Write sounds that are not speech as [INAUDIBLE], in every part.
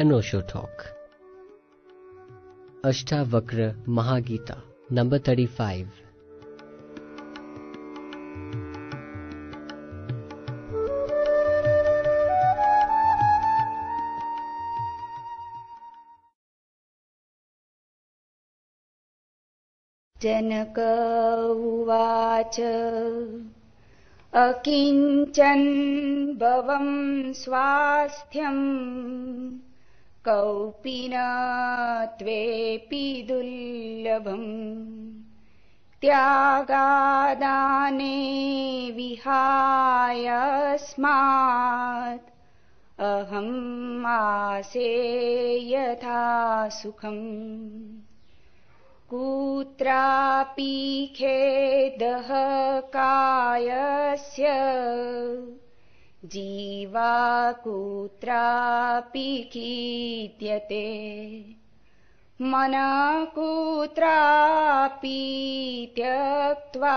an Osho talk. Ashtavakra Mahagita, number 35. जनक उवाच अकिञ्चन् भवं स्वास्थ्यम् कौपि न त्वेऽपि दुर्लभम् त्यागादाने विहाय स्मात् अहम् आसे यथा सुखम्। कुत्रापि खेदः कायस्य जीवा कुत्रापि कीर्त्यते मनः कुत्रापि त्यक्त्वा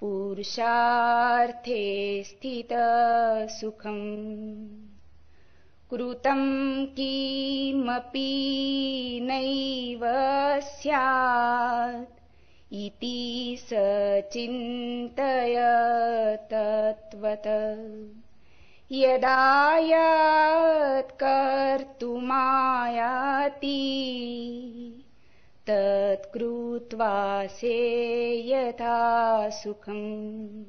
पुरुषार्थे स्थितः सुखम् कृतं किमपि नैव स्यात् इति स चिन्तय तत्त्वत। यदा यत्कर्तुमायाति तत्कृत्वा से यथा सुखम्।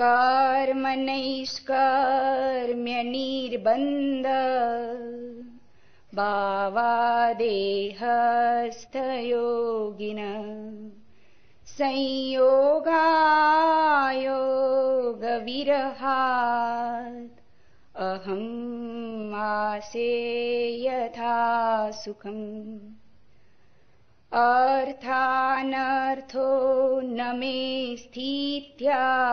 कर्मनैष्कर्म्यनिर्बन्ध भावादेहस्थयोगिन संयोगायोगविरहात्। अहम् आसे यथा सुखम्। अर्थानर्थो न मे स्थित्या।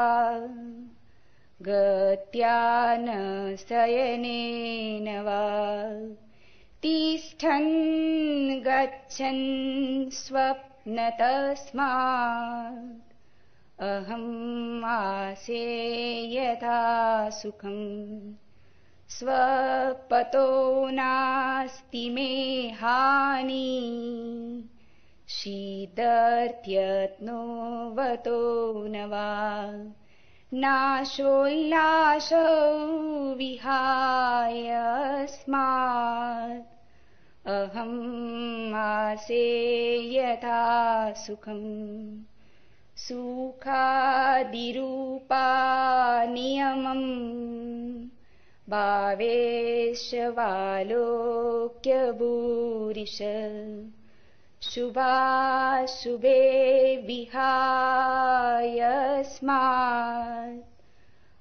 गत्या न शयनेन वा तिष्ठन् गच्छन् स्वप्नतस्मात्। अहम् आसे यथा सुखम्। स्वपतो नास्ति मे हानि। शीतर्त्यत्नो वतो न वा नाशोल्लासो विहाय स्मात् अहम् आसे यथा सुखम्। सुखादिरूपा नियमम् भावेशवालोक्यभूरिश शुभाशुभे विहाय स्मात्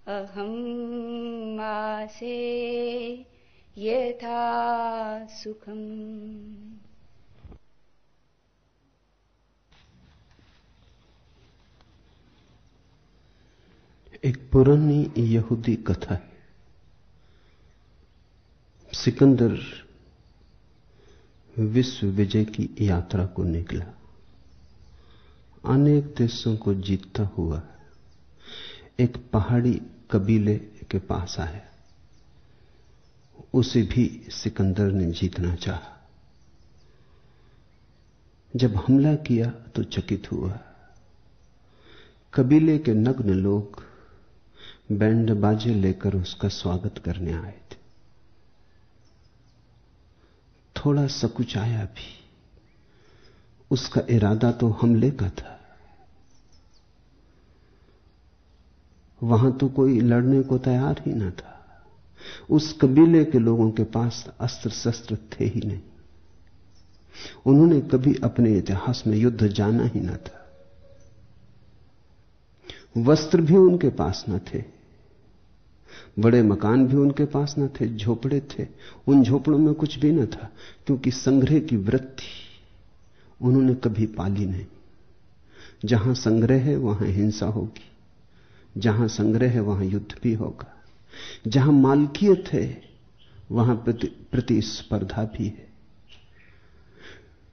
अहम् आसे यथा सुखम्। एक पुरानी यहूदी कथा है। सिकंदर विश्व विजय की यात्रा को निकला। अनेक देशों को जीतता हुआ एक पहाड़ी कबीले के पास आया। उसे भी सिकंदर ने जीतना चाहा। जब हमला किया तो चकित हुआ। कबीले के नग्न लोग बैंड बाजे लेकर उसका स्वागत करने आए थे थोड़ा सकुचाया भी। उसका इरादा तो हमले का था। वहाँ तो कोई लड़ने को तैयार ही ना था। उस कबीले के लोगों के पास अस्त्र शस्त्र थे ही नहीं। उन्होंने कभी अपने इतिहास में युद्ध जाना ही ना था। वस्त्र भी उनके पास न थे। बड़े मकान भी उनके पास न थे झोपड़े थे। उन झोपड़ों में कुछ भी न था क्योंकि संग्रह की वृत्ति उन्होंने कभी पाली नहीं। जहाँ संग्रह है वहाँ हिंसा होगी। जहाँ संग्रह है वहाँ युद्ध भी होगा। जहाँ मालकियत है वहाँ प्रति, प्रतिस्पर्धा भी है।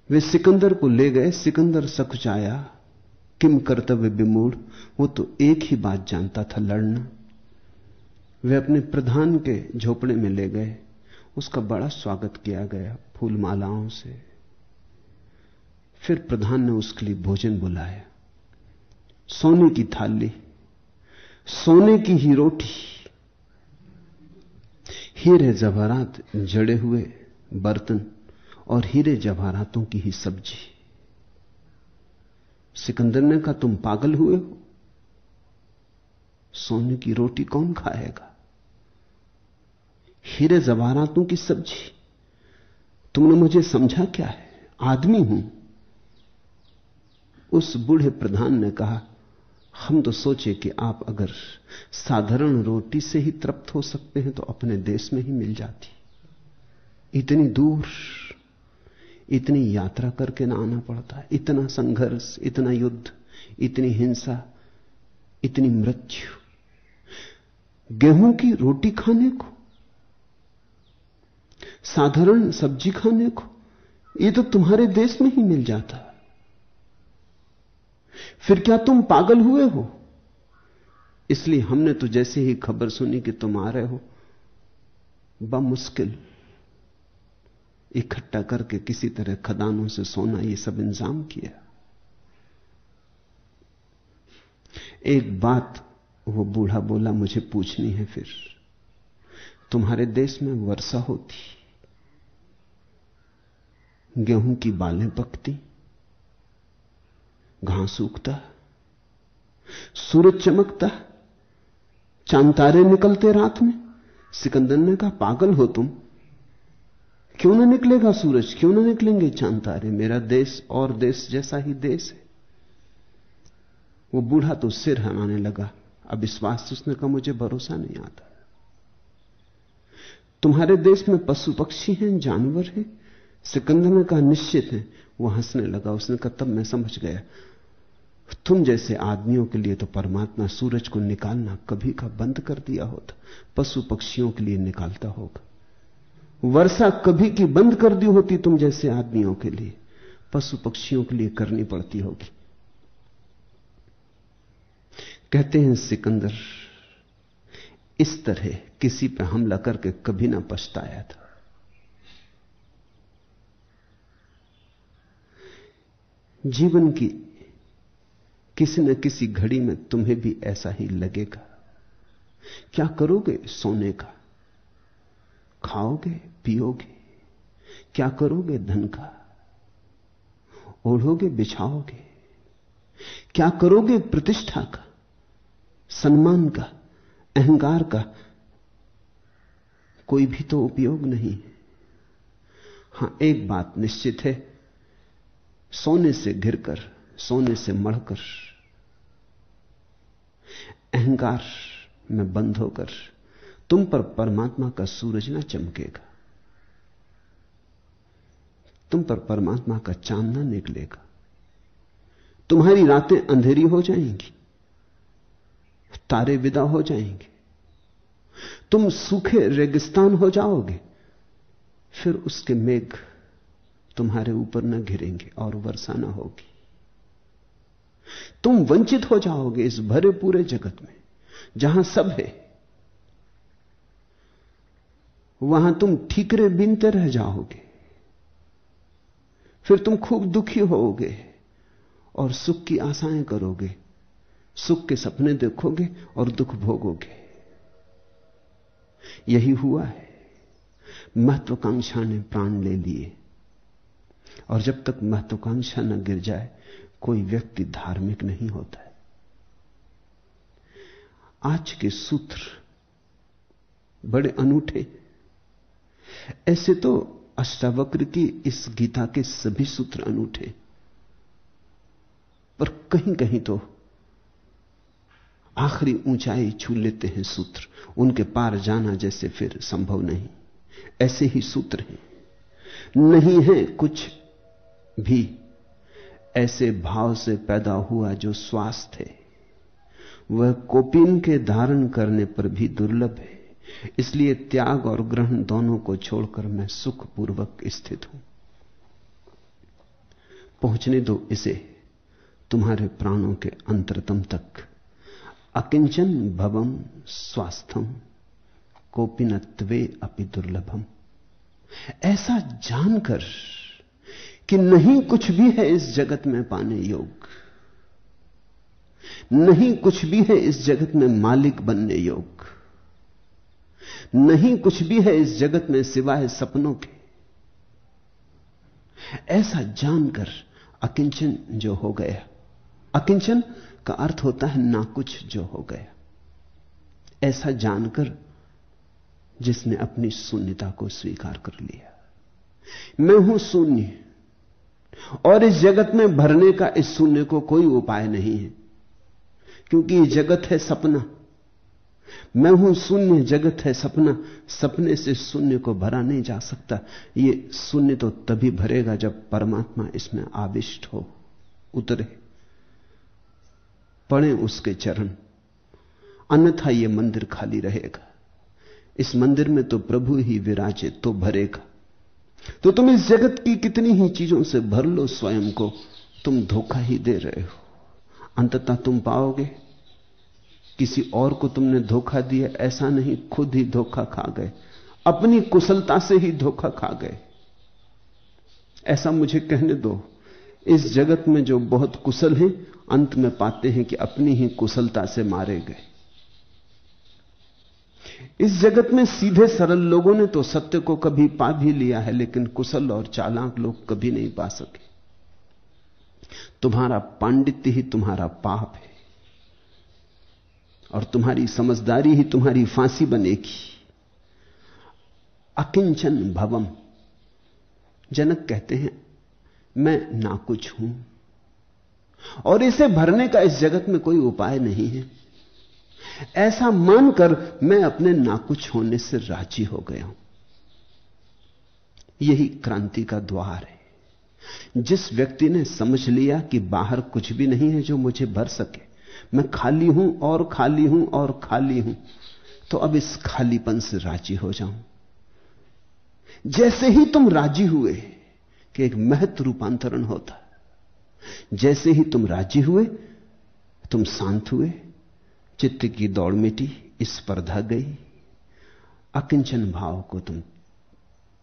वे सिकंदर को ले गए सिकंदर सकुचाया किम कर्तव्य विमूढ़ वो तो एक ही बात जानता था लड़ना। वे अपने प्रधान के झोपड़े में ले गए। उसका बड़ा स्वागत किया गया फूल मालाओं से। फिर प्रधान ने उसके लिए भोजन बुलाया। सोने की थाली, सोने की ही रोटी। हीरे जवाहरात, जड़े हुए बर्तन और हीरे जवाहरातों की ही सब्ज़ी। सिकंदर ने कहा तुम पागल हुए हो? सोने की रोटी कौन खाएगा? हीरे जवाहरातों की सब्ज़ी तुमने मुझे समझा क्या है? आदमी हूँ। उस बूढ़े प्रधान ने कहा, हम तो सोचे कि आप अगर साधारण रोटी से ही तृप्त हो सकते हैं तो अपने देश में ही मिल जाती। इतनी दूर, इतनी यात्रा करके ना आना पड़ता। इतना संघर्ष, इतना युद्ध, इतनी हिंसा, इतनी मृत्यु। गेहूँ की रोटी खाने को साधारण सब्ज़ी खाने को। ये तो तुम्हारे देश में ही मिल जाता। फिर क्या तुम पागल हुए हो? इसलिए हमने तो जैसे ही खबर सुनी कि तुम आ रहे हो मुश्किल इकट्ठा करके किसी तरह खदानों से सोना ये सब इंतज़ाम किया। एक बात वो बूढ़ा बोला, मुझे पूछनी है फिर। तुम्हारे देश में वर्षा होती गेहूँ की बालें पकती, घास उगता, सूरज चमकता चांतारे निकलते रात में। सिकंदर ने कहा, पागल हो तुम। क्यों ना निकलेगा सूरज? क्यों ना निकलेंगे चांतारे मेरा देश और देश जैसा ही देश है। वो बूढ़ा तो सिर हमाने लगा। अब विश्वास उसने कहा, मुझे भरोसा नहीं आता। तुम्हारे देश में पशु पक्षी हैं, जानवर हैं सिकंदर ने कहा निश्चित है वो हंसने लगा, उसने कहा, तब मैं समझ गया। तुम जैसे आदमियों के लिए तो परमात्मा सूरज को निकालना कभी का बंद कर दिया होता, पशु पक्षियों के लिए निकालता होगा। वर्षा कभी की बंद कर दी होती तुम जैसे आदमियों के लिए, पशु पक्षियों के लिए करनी पड़ती होगी। कहते हैं, सिकंदर, इस तरह किसी पर हमला करके कभी ना पछताया था। जीवन की किसी न किसी घड़ी में तुम्हें भी ऐसा ही लगेगा। क्या करोगे सोने का? खाओगे, पियोगे? क्या करोगे धन का? ओढ़ोगे, बिछाओगे? क्या करोगे प्रतिष्ठा का? सम्मान का? अहंकार का? कोई भी तो उपयोग नहीं है। एक बात निश्चित है। सोने से घिरकर, सोने से मढ़कर, अहंकार में बंद होकर तुम पर परमात्मा का सूरज ना चमकेगा। तुम पर परमात्मा का चाँद ना निकलेगा। तुम्हारी रातें अंधेरी हो जाएँगी, तारे विदा हो जाएँगे। तुम सूखे रेगिस्तान हो जाओगे, फिर उसके मेघ तुम्हारे ऊपर न घिरेंगे और वर्षा न होगी। तुम वंचित हो जाओगे इस भरे पूरे जगत में, जहाँ सब है। वहाँ तुम ठीकरे बिनते रह जाओगे। फिर तुम खूब दुखी होोगे और सुख की आशाएँ करोगे, सुख के सपने देखोगे और दुख भोगोगे। यही हुआ है। महत्वाकांक्षा ने प्राण ले लिए। और जब तक महत्वाकांक्षा न गिर जाए, कोई व्यक्ति धार्मिक नहीं होता है। आज के सूत्र बड़े अनूठे। ऐसे तो अष्टावक्र की इस गीता के सभी सूत्र अनूठे, पर कहीं कहीं तो आखिरी ऊंचाई छू लेते हैं सूत्र। उनके पार जाना जैसे फिर संभव नहीं। ऐसे ही सूत्र हैं। नहीं है कुछ भी ऐसे भाव से पैदा हुआ जो स्वास्थ्य है। वह कोपिन के धारण करने पर भी दुर्लभ है। इसलिए त्याग और ग्रहण दोनों को छोड़कर मैं सुखपूर्वक स्थित हूँ। पहुँचने दो इसे। तुम्हारे प्राणों के अंतरतम तक। अकिंचन भवम स्वास्थम कोपिनत्वे अपि दुर्लभम। ऐसा जानकर कि नहीं कुछ भी है इस जगत में पाने योग नहीं कुछ भी है इस जगत में मालिक बनने योग नहीं कुछ भी है इस जगत में सिवाय सपनों के। ऐसा जानकर अकिंचन जो हो गया। अकिंचन का अर्थ होता है ना कुछ जो हो गया। ऐसा जानकर जिसने अपनी शून्यता को स्वीकार कर लिया। मैं हूँ शून्य। और इस जगत में भरने का, इस शून्य को कोई उपाय नहीं है। क्योंकि ये जगत है सपना। मैं हूँ शून्य, जगत है सपना। सपने से शून्य को भरा नहीं जा सकता। ये शून्य तो तभी भरेगा जब परमात्मा इसमें आविष्ट हो, उतरे। पड़े उसके चरण। अन्यथा यह मंदिर खाली रहेगा। इस मंदिर में तो प्रभु ही विराजे तो भरेगा। तो तुम इस जगत की कितनी ही चीज़ों से भर लो स्वयं को। तुम धोखा ही दे रहे हो। अंततः तुम पाओगे, किसी और को तुमने धोखा दिया, ऐसा नहीं, खुद ही धोखा खा गए। अपनी कुशलता से ही धोखा खा गए। ऐसा मुझे कहने दो, इस जगत में जो बहुत कुशल हैं, अंत में पाते हैं कि अपनी ही कुशलता से मारे गए। इस जगत में सीधे सरल लोगों ने तो सत्य को कभी पा भी लिया है, लेकिन कुशल और चालाक लोग कभी नहीं पा सके। तुम्हारा पांडित्य ही तुम्हारा पाप है, और तुम्हारी समझदारी ही तुम्हारी फांसी बनेगी। अकिंचन भवम, जनक कहते हैं, मैं ना कुछ हूँ, और इसे भरने का इस जगत में कोई उपाय नहीं है। ऐसा मानकर मैं अपने ना कुछ होने से राज़ी हो गया हूँ। यही क्रांति का द्वार है। जिस व्यक्ति ने समझ लिया कि बाहर कुछ भी नहीं है जो मुझे भर सके, मैं खाली हूँ और खाली हूँ और खाली हूँ तो अब इस खालीपन से राज़ी हो जाऊँ। जैसे ही तुम राज़ी हुए कि एक महत्व रूपांतरण होता, जैसे ही तुम राज़ी हुए, तुम शांत हुए चित्त की दौड़ मिटी स्पर्धा गई। अकिंचन भाव को तुम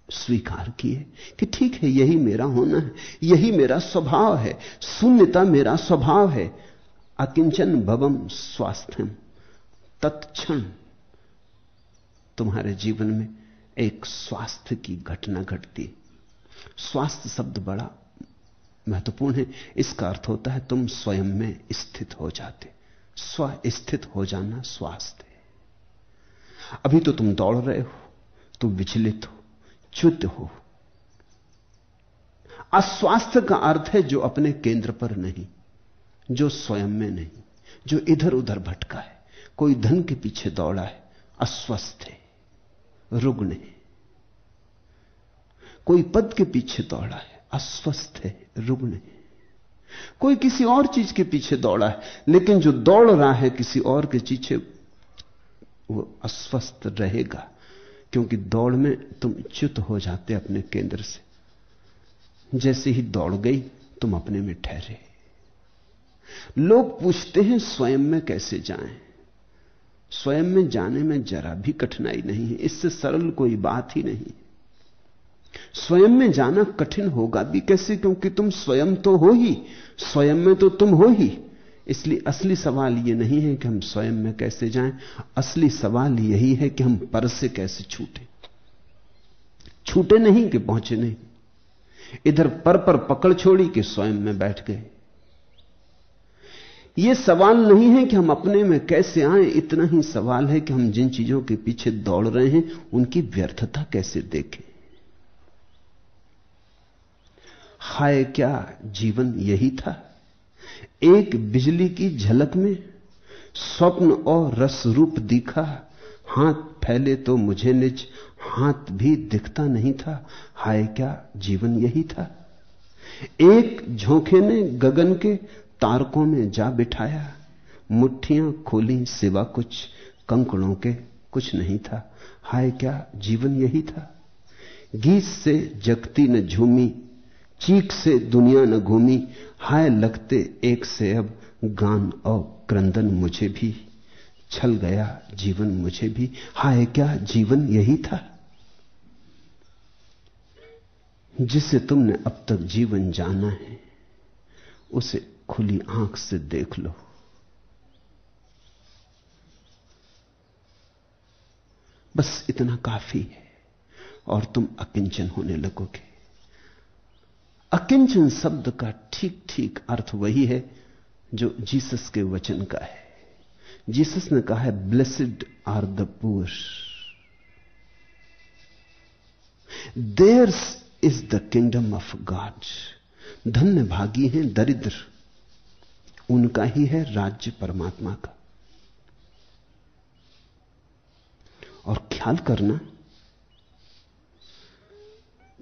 स्वीकार किए कि ठीक है, यही मेरा होना है, यही मेरा स्वभाव है, शून्यता मेरा स्वभाव है। अकिंचन भवम स्वास्थ्यम, तत्क्षण तुम्हारे जीवन में एक स्वास्थ्य की घटना घटती स्वास्थ्य शब्द बड़ा महत्वपूर्ण है, इसका अर्थ होता है तुम स्वयं में स्थित हो जाते। स्व स्थित हो जाना स्वास्थ्य अभी तो तुम दौड़ रहे हो, तुम विचलित हो, च्युत हो। अस्वास्थ्य का अर्थ है जो अपने केंद्र पर नहीं, जो स्वयं में नहीं, जो इधर उधर भटका है। कोई धन के पीछे दौड़ा है, अस्वस्थ है, रुग्ण है। कोई पद के पीछे दौड़ा है, अस्वस्थ है, रुग्ण है। कोई किसी और चीज़ के पीछे दौड़ा है, लेकिन जो दौड़ रहा है किसी और के पीछे, वो अस्वस्थ रहेगा, क्योंकि दौड़ में तुम च्युत हो जाते अपने केंद्र से। जैसे ही दौड़ गई, तुम अपने में ठहरे। लोग पूछते हैं, स्वयं में कैसे जाएँ? स्वयं में जाने में जरा भी कठिनाई नहीं है, इससे सरल कोई बात ही नहीं। स्वयं में जाना कठिन होगा भी। कैसे? क्योंकि तुम स्वयं तो हो ही। स्वयं में तो तुम हो ही। इसलिए असली सवाल यह नहीं है कि हम स्वयं में कैसे जाएँ। असली सवाल यही है कि हम पर से कैसे छूटे। छूटे नहीं कि पहुँचे नहीं। इधर पर पर पकड़ छोड़ी कि स्वयं में बैठ गए। यह सवाल नहीं है कि हम अपने में कैसे आए। इतना ही सवाल है कि हम जिन चीज़ों के पीछे दौड़ रहे हैं, उनकी व्यर्थता कैसे देखें। हाय क्या जीवन यही था? एक बिजली की झलक में स्वप्न और रस रूप दिखा। हाथ फैले तो मुझे निज, हाथ भी दिखता नहीं था। हाय क्या जीवन यही था? एक झोंके ने गगन के तारकों में जा बिठाया। मुट्ठियाँ खोली सिवा कुछ, कंकड़ों के कुछ नहीं था। हाय क्या जीवन यही था? गीत से जगती न झूमी चीख से दुनिया न घूमी, हाय लगते एक से अब गान और क्रंदन मुझे भी। छल गया जीवन मुझे भी, हाय क्या जीवन यही था? जिसे तुमने अब तक जीवन जाना है, उसे खुली आँख से देख लो। बस इतना काफ़ी है, और तुम अकिंचन होने लगोगे। अकिंचन शब्द का ठीक ठीक अर्थ वही है जो जीसस के वचन का है। जीसस ने कहा है blessed are the poor theirs is the kingdom of God धन्य भागी हैं, दरिद्र। उनका ही है राज्य परमात्मा का। और ख्याल करना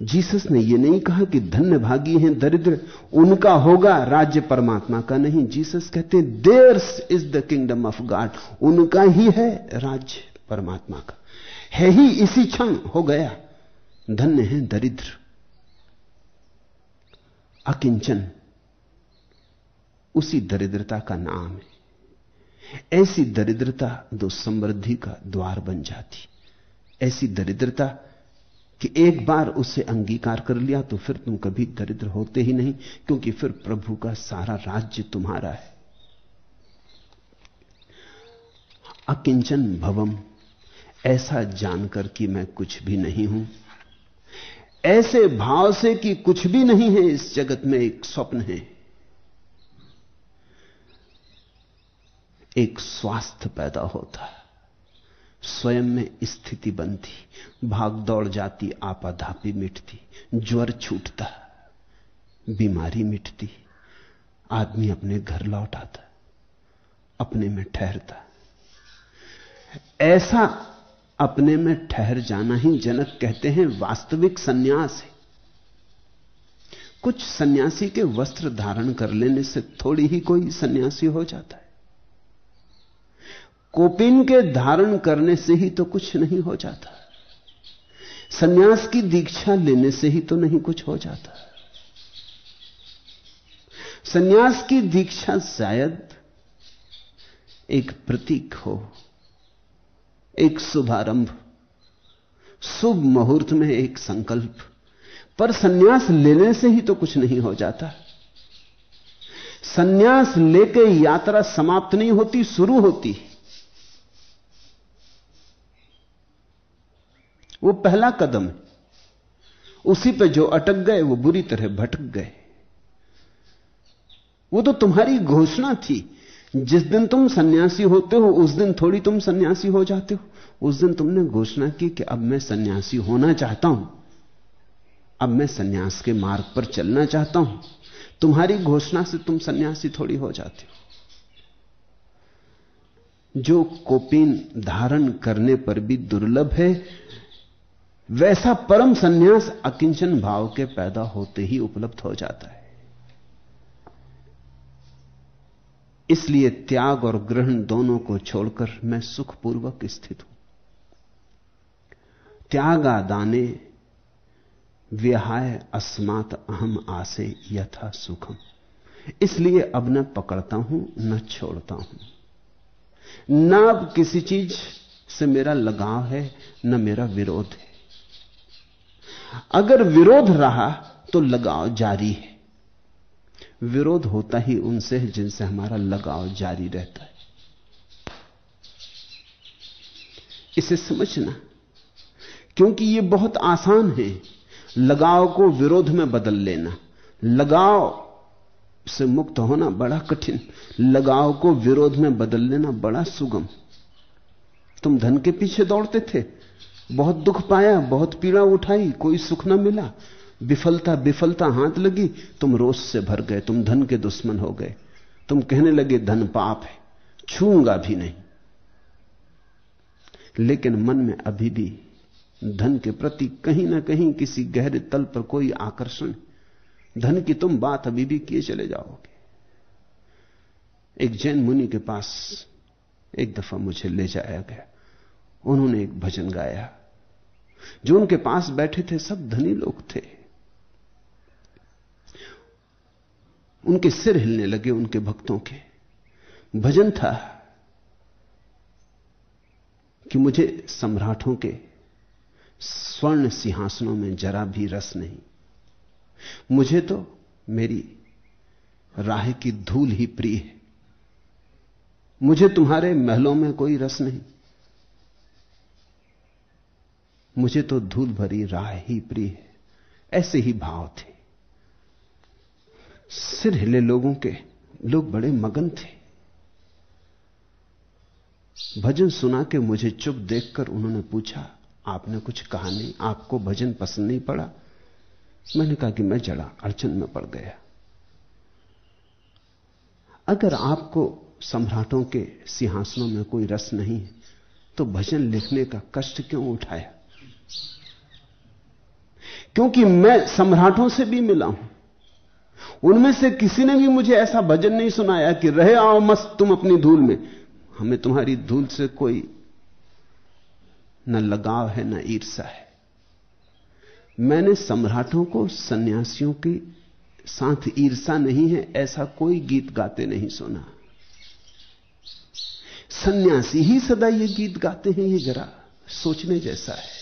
जीसस ने यह नहीं कहा कि धन्य भागी हैं दरिद्र, उनका होगा राज्य परमात्मा का नहीं। जीसस कहते हैं theirs is the kingdom of God उनका ही है राज्य परमात्मा का। है ही इसी क्षण हो गया। धन्य है दरिद्र। अकिंचन, उसी दरिद्रता का नाम है। ऐसी दरिद्रता दो समृद्धि का द्वार बन जाती। ऐसी दरिद्रता कि एक बार उसे अंगीकार कर लिया तो फिर तुम कभी दरिद्र होते ही नहीं, क्योंकि फिर प्रभु का सारा राज्य तुम्हारा है। अकिंचन भवम, ऐसा जानकर कि मैं कुछ भी नहीं हूँ। ऐसे भाव से कि कुछ भी नहीं है, इस जगत में एक स्वप्न है। एक स्वास्थ्य पैदा होता है। स्वयं में स्थिति बनती, भाग दौड़ जाती, आपाधापी मिटती, ज्वर छूटता, बीमारी मिटती, आदमी अपने घर लौट आता अपने में ठहरता। ऐसा अपने में ठहर जाना ही जनक कहते हैं वास्तविक सन्यास है। कुछ सन्यासी के वस्त्र धारण कर लेने से थोड़ी ही कोई सन्यासी हो जाता है। कोपिन के धारण करने से ही तो कुछ नहीं हो जाता। सन्यास की दीक्षा लेने से ही तो नहीं कुछ हो जाता। सन्यास की दीक्षा शायद एक प्रतीक हो, एक शुभारंभ, शुभ मुहूर्त में एक संकल्प, पर सन्यास लेने से ही तो कुछ नहीं हो जाता। सन्यास लेके यात्रा समाप्त नहीं होती, शुरू होती वो पहला कदम है। उसी पे जो अटक गए, वो बुरी तरह भटक गए। वो तो तुम्हारी घोषणा थी। जिस दिन तुम सन्यासी होते हो, उस दिन थोड़ी तुम सन्यासी हो जाते हो। उस दिन तुमने घोषणा की कि अब मैं सन्यासी होना चाहता हूँ। अब मैं सन्यास के मार्ग पर चलना चाहता हूँ। तुम्हारी घोषणा से तुम सन्यासी थोड़ी हो जाते हो। जो कोपीन धारण करने पर भी दुर्लभ है वैसा परम सन्यास अकिंचन भाव के पैदा होते ही उपलब्ध हो जाता है। इसलिए त्याग और ग्रहण दोनों को छोड़कर मैं सुखपूर्वक स्थित हूँ। त्यागा दाने, विहाय अस्मात अहम आसे यथा सुखम। इसलिए अब न पकड़ता हूँ, न छोड़ता हूँ। न अब किसी चीज़ से मेरा लगाव है, न मेरा विरोध है। अगर विरोध रहा तो लगाव जारी है। विरोध होता ही उनसे है जिनसे हमारा लगाव जारी रहता है। इसे समझना, क्योंकि यह बहुत आसान है। लगाव को विरोध में बदल लेना। लगाव से मुक्त होना बड़ा कठिन। लगाव को विरोध में बदल लेना बड़ा सुगम। तुम धन के पीछे दौड़ते थे बहुत दुख पाया, बहुत पीड़ा उठाई, कोई सुख ना मिला। विफलता विफलता हाथ लगी, तुम रोष से भर गए, तुम धन के दुश्मन हो गए। तुम कहने लगे, धन पाप है छूँगा भी नहीं। लेकिन मन में अभी भी धन के प्रति कहीं ना कहीं किसी गहरे तल पर कोई आकर्षण धन की तुम बात अभी भी किए चले जाओगे। एक जैन मुनि के पास एक दफ़ा मुझे ले जाया गया। उन्होंने एक भजन गाया। जो उनके पास बैठे थे, सब धनी लोग थे। उनके सिर हिलने लगे उनके भक्तों के। भजन था कि मुझे सम्राटों के स्वर्ण सिंहासनों में जरा भी रस नहीं। मुझे तो मेरी राह की धूल ही प्रिय है। मुझे तुम्हारे महलों में कोई रस नहीं। मुझे तो धूल भरी राह ही प्रिय है। ऐसे ही भाव थे। सिर हिले लोगों के, लोग बड़े मगन थे। भजन सुना के मुझे चुप देखकर उन्होंने पूछा, आपने कुछ कहा नहीं? आपको भजन पसंद नहीं पड़ा? मैंने कहा कि मैं जड़ा अड़चन में पड़ गया। अगर आपको सम्राटों के सिंहासनों में कोई रस नहीं है तो भजन लिखने का कष्ट क्यों उठाया? क्योंकि मैं सम्राटों से भी मिला हूँ। उनमें से किसी ने भी मुझे ऐसा भजन नहीं सुनाया कि रहे आओ मस्त तुम अपनी धूल में। हमें तुम्हारी धूल से कोई न लगाव है, न ईर्षा है। मैंने सम्राटों को सन्यासियों की साथ ईर्षा नहीं है, ऐसा कोई गीत गाते नहीं सुना। सन्यासी ही सदा ये गीत गाते हैं, ये जरा सोचने जैसा है।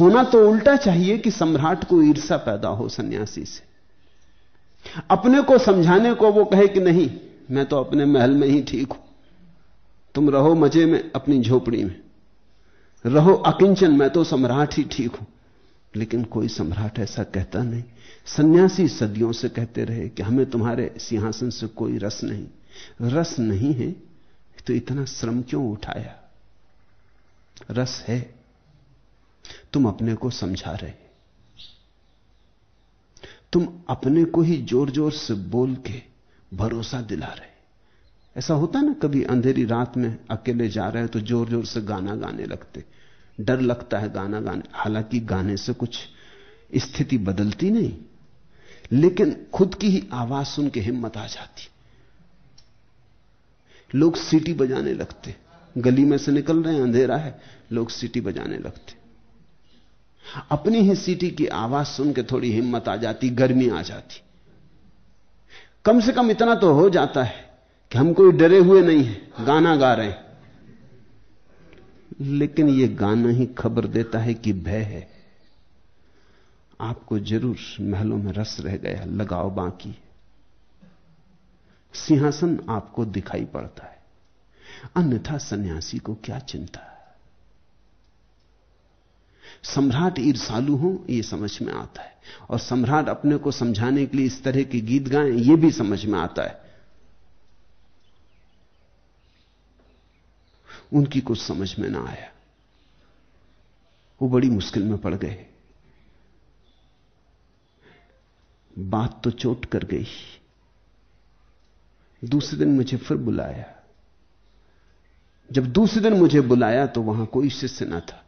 होना तो उल्टा चाहिए कि सम्राट को ईर्षा पैदा हो सन्यासी से। अपने को समझाने को वो कहे कि नहीं, मैं तो अपने महल में ही ठीक हूँ। तुम रहो मज़े में अपनी झोपड़ी में। रहो अकिंचन, मैं तो सम्राट ही ठीक हूँ। लेकिन कोई सम्राट ऐसा कहता नहीं। सन्यासी सदियों से कहते रहे कि हमें तुम्हारे सिंहासन से कोई रस नहीं। रस नहीं है तो इतना श्रम क्यों उठाया? रस है। तुम अपने को समझा रहे तुम अपने को ही ज़ोर ज़ोर से बोल के भरोसा दिला रहे ऐसा होता ना, कभी अंधेरी रात में अकेले जा रहे तो ज़ोर ज़ोर से गाना गाने लगते डर लगता है गाना गाने, हालाँकि गाने से कुछ स्थिति बदलती नहीं, लेकिन खुद की ही आवाज़ सुन के हिम्मत आ जाती। लोग सीटी बजाने लगते गली में से निकल रहे हैं, अंधेरा है, लोग सीटी बजाने लगते अपनी ही सीटी की आवाज़ सुन के थोड़ी हिम्मत आ जाती, गर्मी आ जाती। कम से कम इतना तो हो जाता है कि हम कोई डरे हुए नहीं है, गाना गा रहे हैं। लेकिन यह गाना ही खबर देता है कि भय है। आपको ज़रूर महलों में रस रह गया लगाओ बाकी सिंहासन आपको दिखाई पड़ता है। अन्यथा सन्यासी को क्या चिंता सम्राट ईर्षालु हो यह समझ में आता है। और सम्राट अपने को समझाने के लिए इस तरह के गीत गाएँ यह भी समझ में आता है। उनकी कुछ समझ में ना आया। वो बड़ी मुश्किल में पड़ गए। बात तो चोट कर गई। दूसरे दिन मुझे फिर बुलाया। जब दूसरे दिन मुझे बुलाया तो वहाँ कोई शिष्य ना था।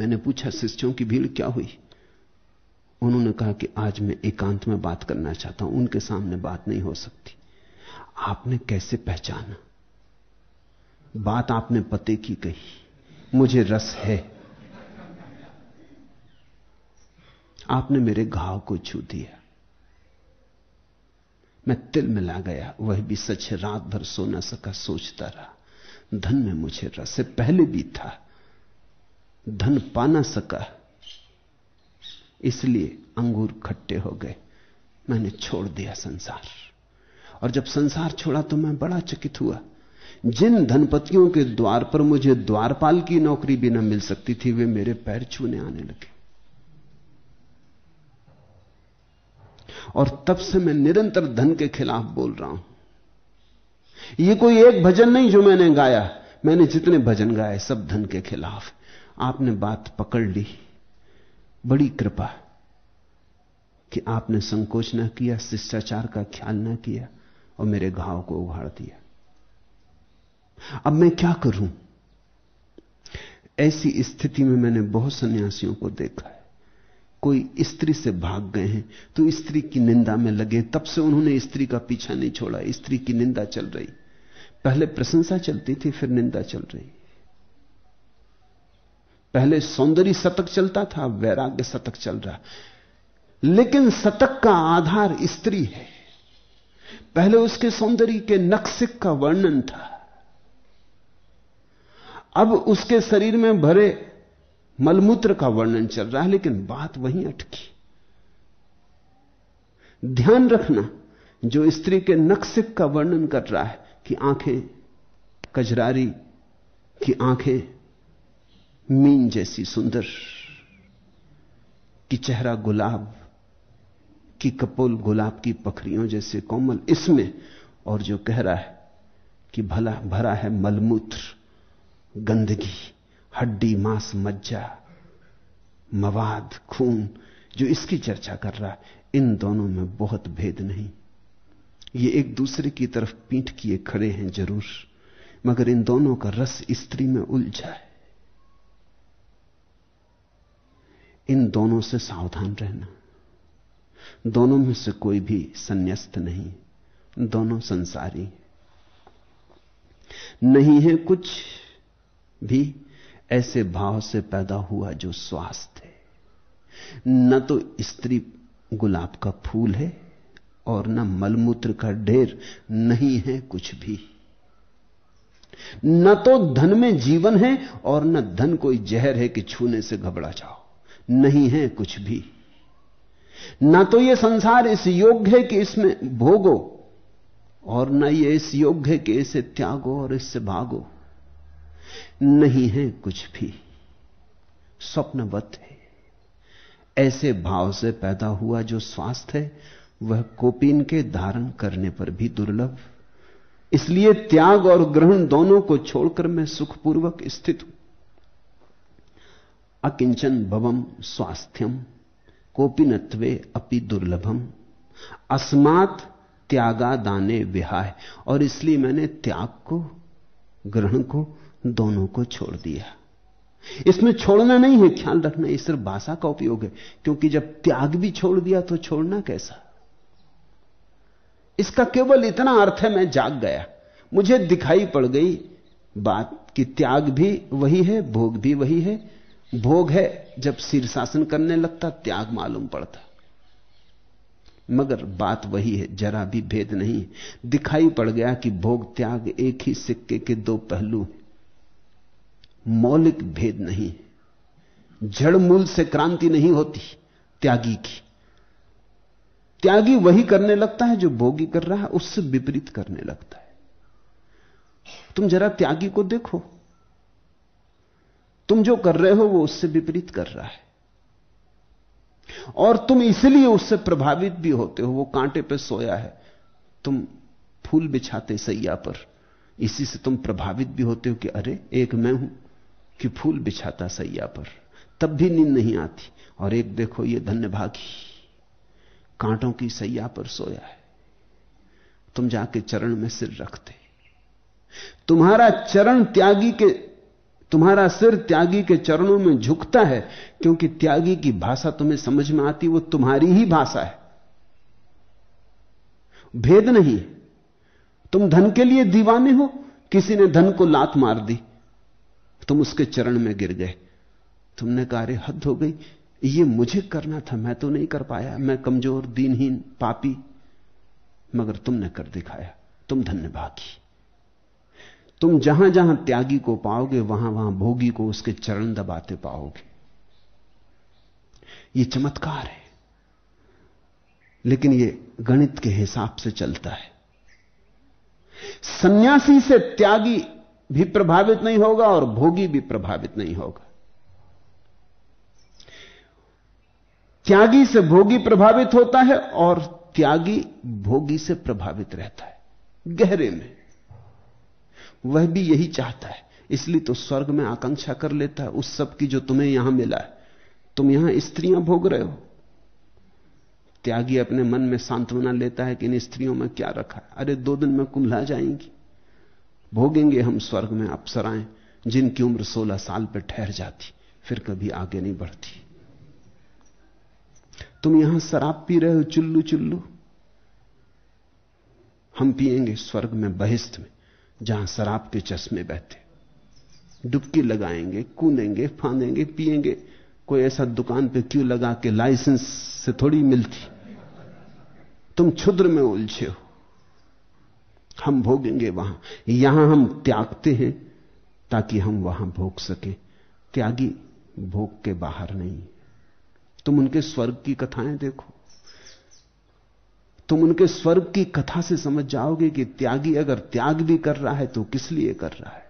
मैंने पूछा शिष्यों की भीड़ क्या हुई? उन्होंने कहा कि, आज मैं एकांत में बात करना चाहता हूँ, उनके सामने बात नहीं हो सकती। आपने कैसे पहचाना? बात आपने पते की कही। मुझे रस है। आपने मेरे घाव को छू दिया। मैं तिल मिला गया। वह भी सच रात भर सो न सका, सोचता रहा। धन में मुझे रस से पहले भी था। धन पा ना सका। इसलिए अंगूर खट्टे हो गए। मैंने छोड़ दिया संसार। और जब संसार छोड़ा तो मैं बड़ा चकित हुआ। जिन धनपतियों के द्वार पर मुझे द्वारपाल की नौकरी भी न मिल सकती थी, वे मेरे पैर छूने आने लगे। और तब से मैं निरंतर धन के खिलाफ बोल रहा हूँ। यह कोई एक भजन नहीं जो मैंने गाया। मैंने जितने भजन गाए, सब धन के खिलाफ। आपने बात पकड़ ली। बड़ी कृपा कि आपने संकोच ना किया, शिष्टाचार का ख्याल ना किया और मेरे घाव को उघाड़ दिया। अब मैं क्या करूँ? ऐसी स्थिति में मैंने बहुत सन्यासियों को देखा है। कोई स्त्री से भाग गए हैं तो स्त्री की निंदा में लगे। तब से उन्होंने स्त्री का पीछा नहीं छोड़ा। स्त्री की निंदा चल रही। पहले प्रशंसा चलती थी, फिर निंदा चल रही। पहले सौंदर्य शतक चलता था, वैराग्य शतक चल रहा। लेकिन शतक का आधार स्त्री है। पहले उसके सौंदर्य के नक्सिक का वर्णन था। अब उसके शरीर में भरे मलमूत्र का वर्णन चल रहा है, लेकिन बात वहीं अटकी। ध्यान रखना, जो स्त्री के नक्सिक का वर्णन कर रहा है कि आँखें कजरारी, की आँखें मीन जैसी सुंदर, कि चेहरा गुलाब, की कपोल गुलाब की पखरियों जैसे कोमल। इसमें और जो कह रहा है कि भला भरा है मलमूत्र, गंदगी, हड्डी, मांस, मज्जा, मवाद, खून, जो इसकी चर्चा कर रहा है, इन दोनों में बहुत भेद नहीं। ये एक दूसरे की तरफ़ पीठ किए खड़े हैं ज़रूर, मगर इन दोनों का रस स्त्री में उलझा है। इन दोनों से सावधान रहना। दोनों में से कोई भी संन्यास्त नहीं, दोनों संसारी। नहीं है कुछ भी ऐसे भाव से पैदा हुआ जो स्वास्थ्य है। न तो स्त्री गुलाब का फूल है और न मलमूत्र का ढेर, नहीं है कुछ भी। न तो धन में जीवन है और न धन कोई जहर है कि छूने से घबरा जाओ। नहीं है कुछ भी। न तो यह संसार इस योग्य है कि इसमें भोगो, और न ये इस योग्य है कि इसे त्यागो और इससे भागो। नहीं है कुछ भी। स्वप्नवत है। ऐसे भाव से पैदा हुआ जो स्वास्थ्य है, वह कोपीन के धारण करने पर भी दुर्लभ। इसलिए त्याग और ग्रहण दोनों को छोड़कर मैं सुखपूर्वक स्थित हूँ। अकिंचन भवम स्वास्थ्यम कोपिनत्वे अपि दुर्लभम। अस्मात त्यागा दाने विहाय, और इसलिए मैंने त्याग को, ग्रहण को, दोनों को छोड़ दिया। इसमें छोड़ना नहीं है, ख्याल रखना, ये सिर्फ़ भाषा का उपयोग है, क्योंकि जब त्याग भी छोड़ दिया तो छोड़ना कैसा? इसका केवल इतना अर्थ है, मैं जाग गया। मुझे दिखाई पड़ गई बात कि त्याग भी वही है, भोग भी वही है भोग है, जब शीर्षासन करने लगता, त्याग मालूम पड़ता। मगर बात वही है, जरा भी भेद नहीं। दिखाई पड़ गया कि भोग त्याग एक ही सिक्के के दो पहलू हैं। मौलिक भेद नहीं। जड़ मूल से क्रांति नहीं होती, त्यागी की। त्यागी वही करने लगता है जो भोगी कर रहा है उससे विपरीत करने लगता है। तुम जरा त्यागी को देखो। तुम जो कर रहे हो वो उससे विपरीत कर रहा है। और तुम इसलिए उससे प्रभावित भी होते हो, वो कांटे पे सोया है। तुम फूल बिछाते सैया पर, इसी से तुम प्रभावित भी होते हो कि अरे, एक मैं हूँ कि फूल बिछाता सैया पर। तब भी नींद नहीं आती। और एक देखो, ये धन्य भागी कांटों की सैया पर सोया है। तुम जाके चरण में सिर रखते। तुम्हारा चरण त्यागी के तुम्हारा सिर त्यागी के चरणों में झुकता है, क्योंकि त्यागी की भाषा तुम्हें समझ में आती, वो तुम्हारी ही भाषा है। भेद नहीं तुम धन के लिए दीवाने हो, किसी ने धन को लात मार दी, तुम उसके चरण में गिर गए। तुमने कहा, अरे, हद हो गई, ये मुझे करना था, मैं तो नहीं कर पाया, मैं कमज़ोर, दीनहीन, पापी, मगर तुमने कर दिखाया, तुम धन्य भागी। तुम जहाँ जहाँ त्यागी को पाओगे, वहाँ वहाँ भोगी को उसके चरण दबाते पाओगे। ये चमत्कार है। लेकिन ये गणित के हिसाब से चलता है। सन्यासी से त्यागी भी प्रभावित नहीं होगा और भोगी भी प्रभावित नहीं होगा। त्यागी से भोगी प्रभावित होता है और त्यागी भोगी से प्रभावित रहता है। गहरे में। वह भी यही चाहता है। इसलिए तो स्वर्ग में आकांक्षा कर लेता है उस सब की जो तुम्हें यहाँ मिला है। तुम यहाँ स्त्रियाँ भोग रहे हो। त्यागी अपने मन में सांत्वना लेता है कि इन स्त्रियों में क्या रखा है? अरे दो दिन में कुंभला जाएँगी। भोगेंगे हम स्वर्ग में अप्सराएँ, जिनकी उम्र सोलह साल पर ठहर जाती, फिर कभी आगे नहीं बढ़ती। तुम यहाँ शराब पी रहे हो चुल्लू चुल्लू हम पिएँगे स्वर्ग में बहिस्त में। जहाँ शराब के चश्मे बहते डुबकी लगाएँगे, कूदेंगे, फांदेंगे, पिएँगे। कोई ऐसा दुकान पे क्यों लगा के लाइसेंस से थोड़ी मिलती? तुम क्षुद्र में उलझे हो। हम भोगेंगे वहाँ। यहाँ हम त्यागते हैं ताकि हम वहाँ भोग सके। त्यागी भोग के बाहर नहीं। तुम उनके स्वर्ग की कथाएँ देखो। तुम उनके स्वर्ग की कथा से समझ जाओगे कि त्यागी अगर त्याग भी कर रहा है तो किस लिए कर रहा है?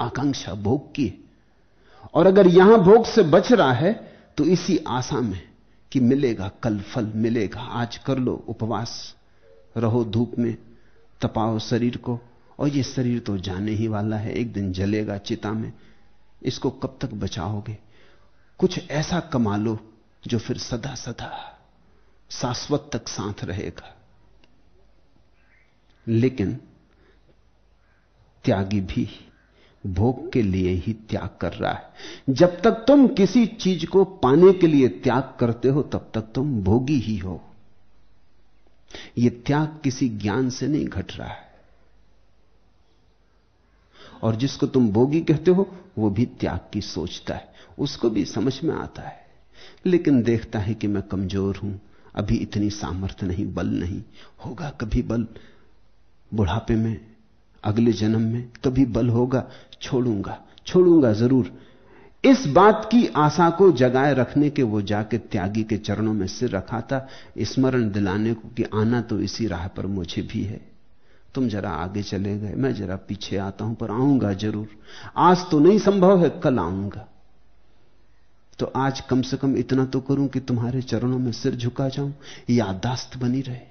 आकांक्षा भोग की और अगर यहाँ भोग से बच रहा है तो इसी आशा में कि मिलेगा कल फल, मिलेगा, आज कर लो उपवास। रहो धूप में, तपाओ शरीर को। और ये शरीर तो जाने ही वाला है, एक दिन जलेगा चिता में। इसको कब तक बचाओगे? कुछ ऐसा कमा लो जो फिर सदा सदा शाश्वत तक साथ रहेगा लेकिन त्यागी भी भोग के लिए ही त्याग कर रहा है। जब तक तुम किसी चीज़ को पाने के लिए त्याग करते हो, तब तक तुम भोगी ही हो। यह त्याग किसी ज्ञान से नहीं घट रहा है। और जिसको तुम भोगी कहते हो, वो भी त्याग की सोचता है। उसको भी समझ में आता है। लेकिन देखता है कि मैं कमज़ोर हूँ। अभी इतनी सामर्थ्य नहीं, बल नहीं। होगा कभी बल। बुढ़ापे में, अगले जन्म में कभी बल होगा। छोड़ूँगा छोड़ूँगा ज़रूर। इस बात की आशा को जगाए रखने के वो जाके त्यागी के चरणों में सिर रखा था स्मरण दिलाने को कि आना तो इसी राह पर मुझे भी है। तुम जरा आगे चले गए, मैं जरा पीछे आता हूँ, पर आऊँगा ज़रूर। आज तो नहीं संभव है, कल आऊँगा। तो आज कम से कम इतना तो करूँ कि तुम्हारे चरणों में सिर झुका जाऊँ, याददाश्त बनी रहे।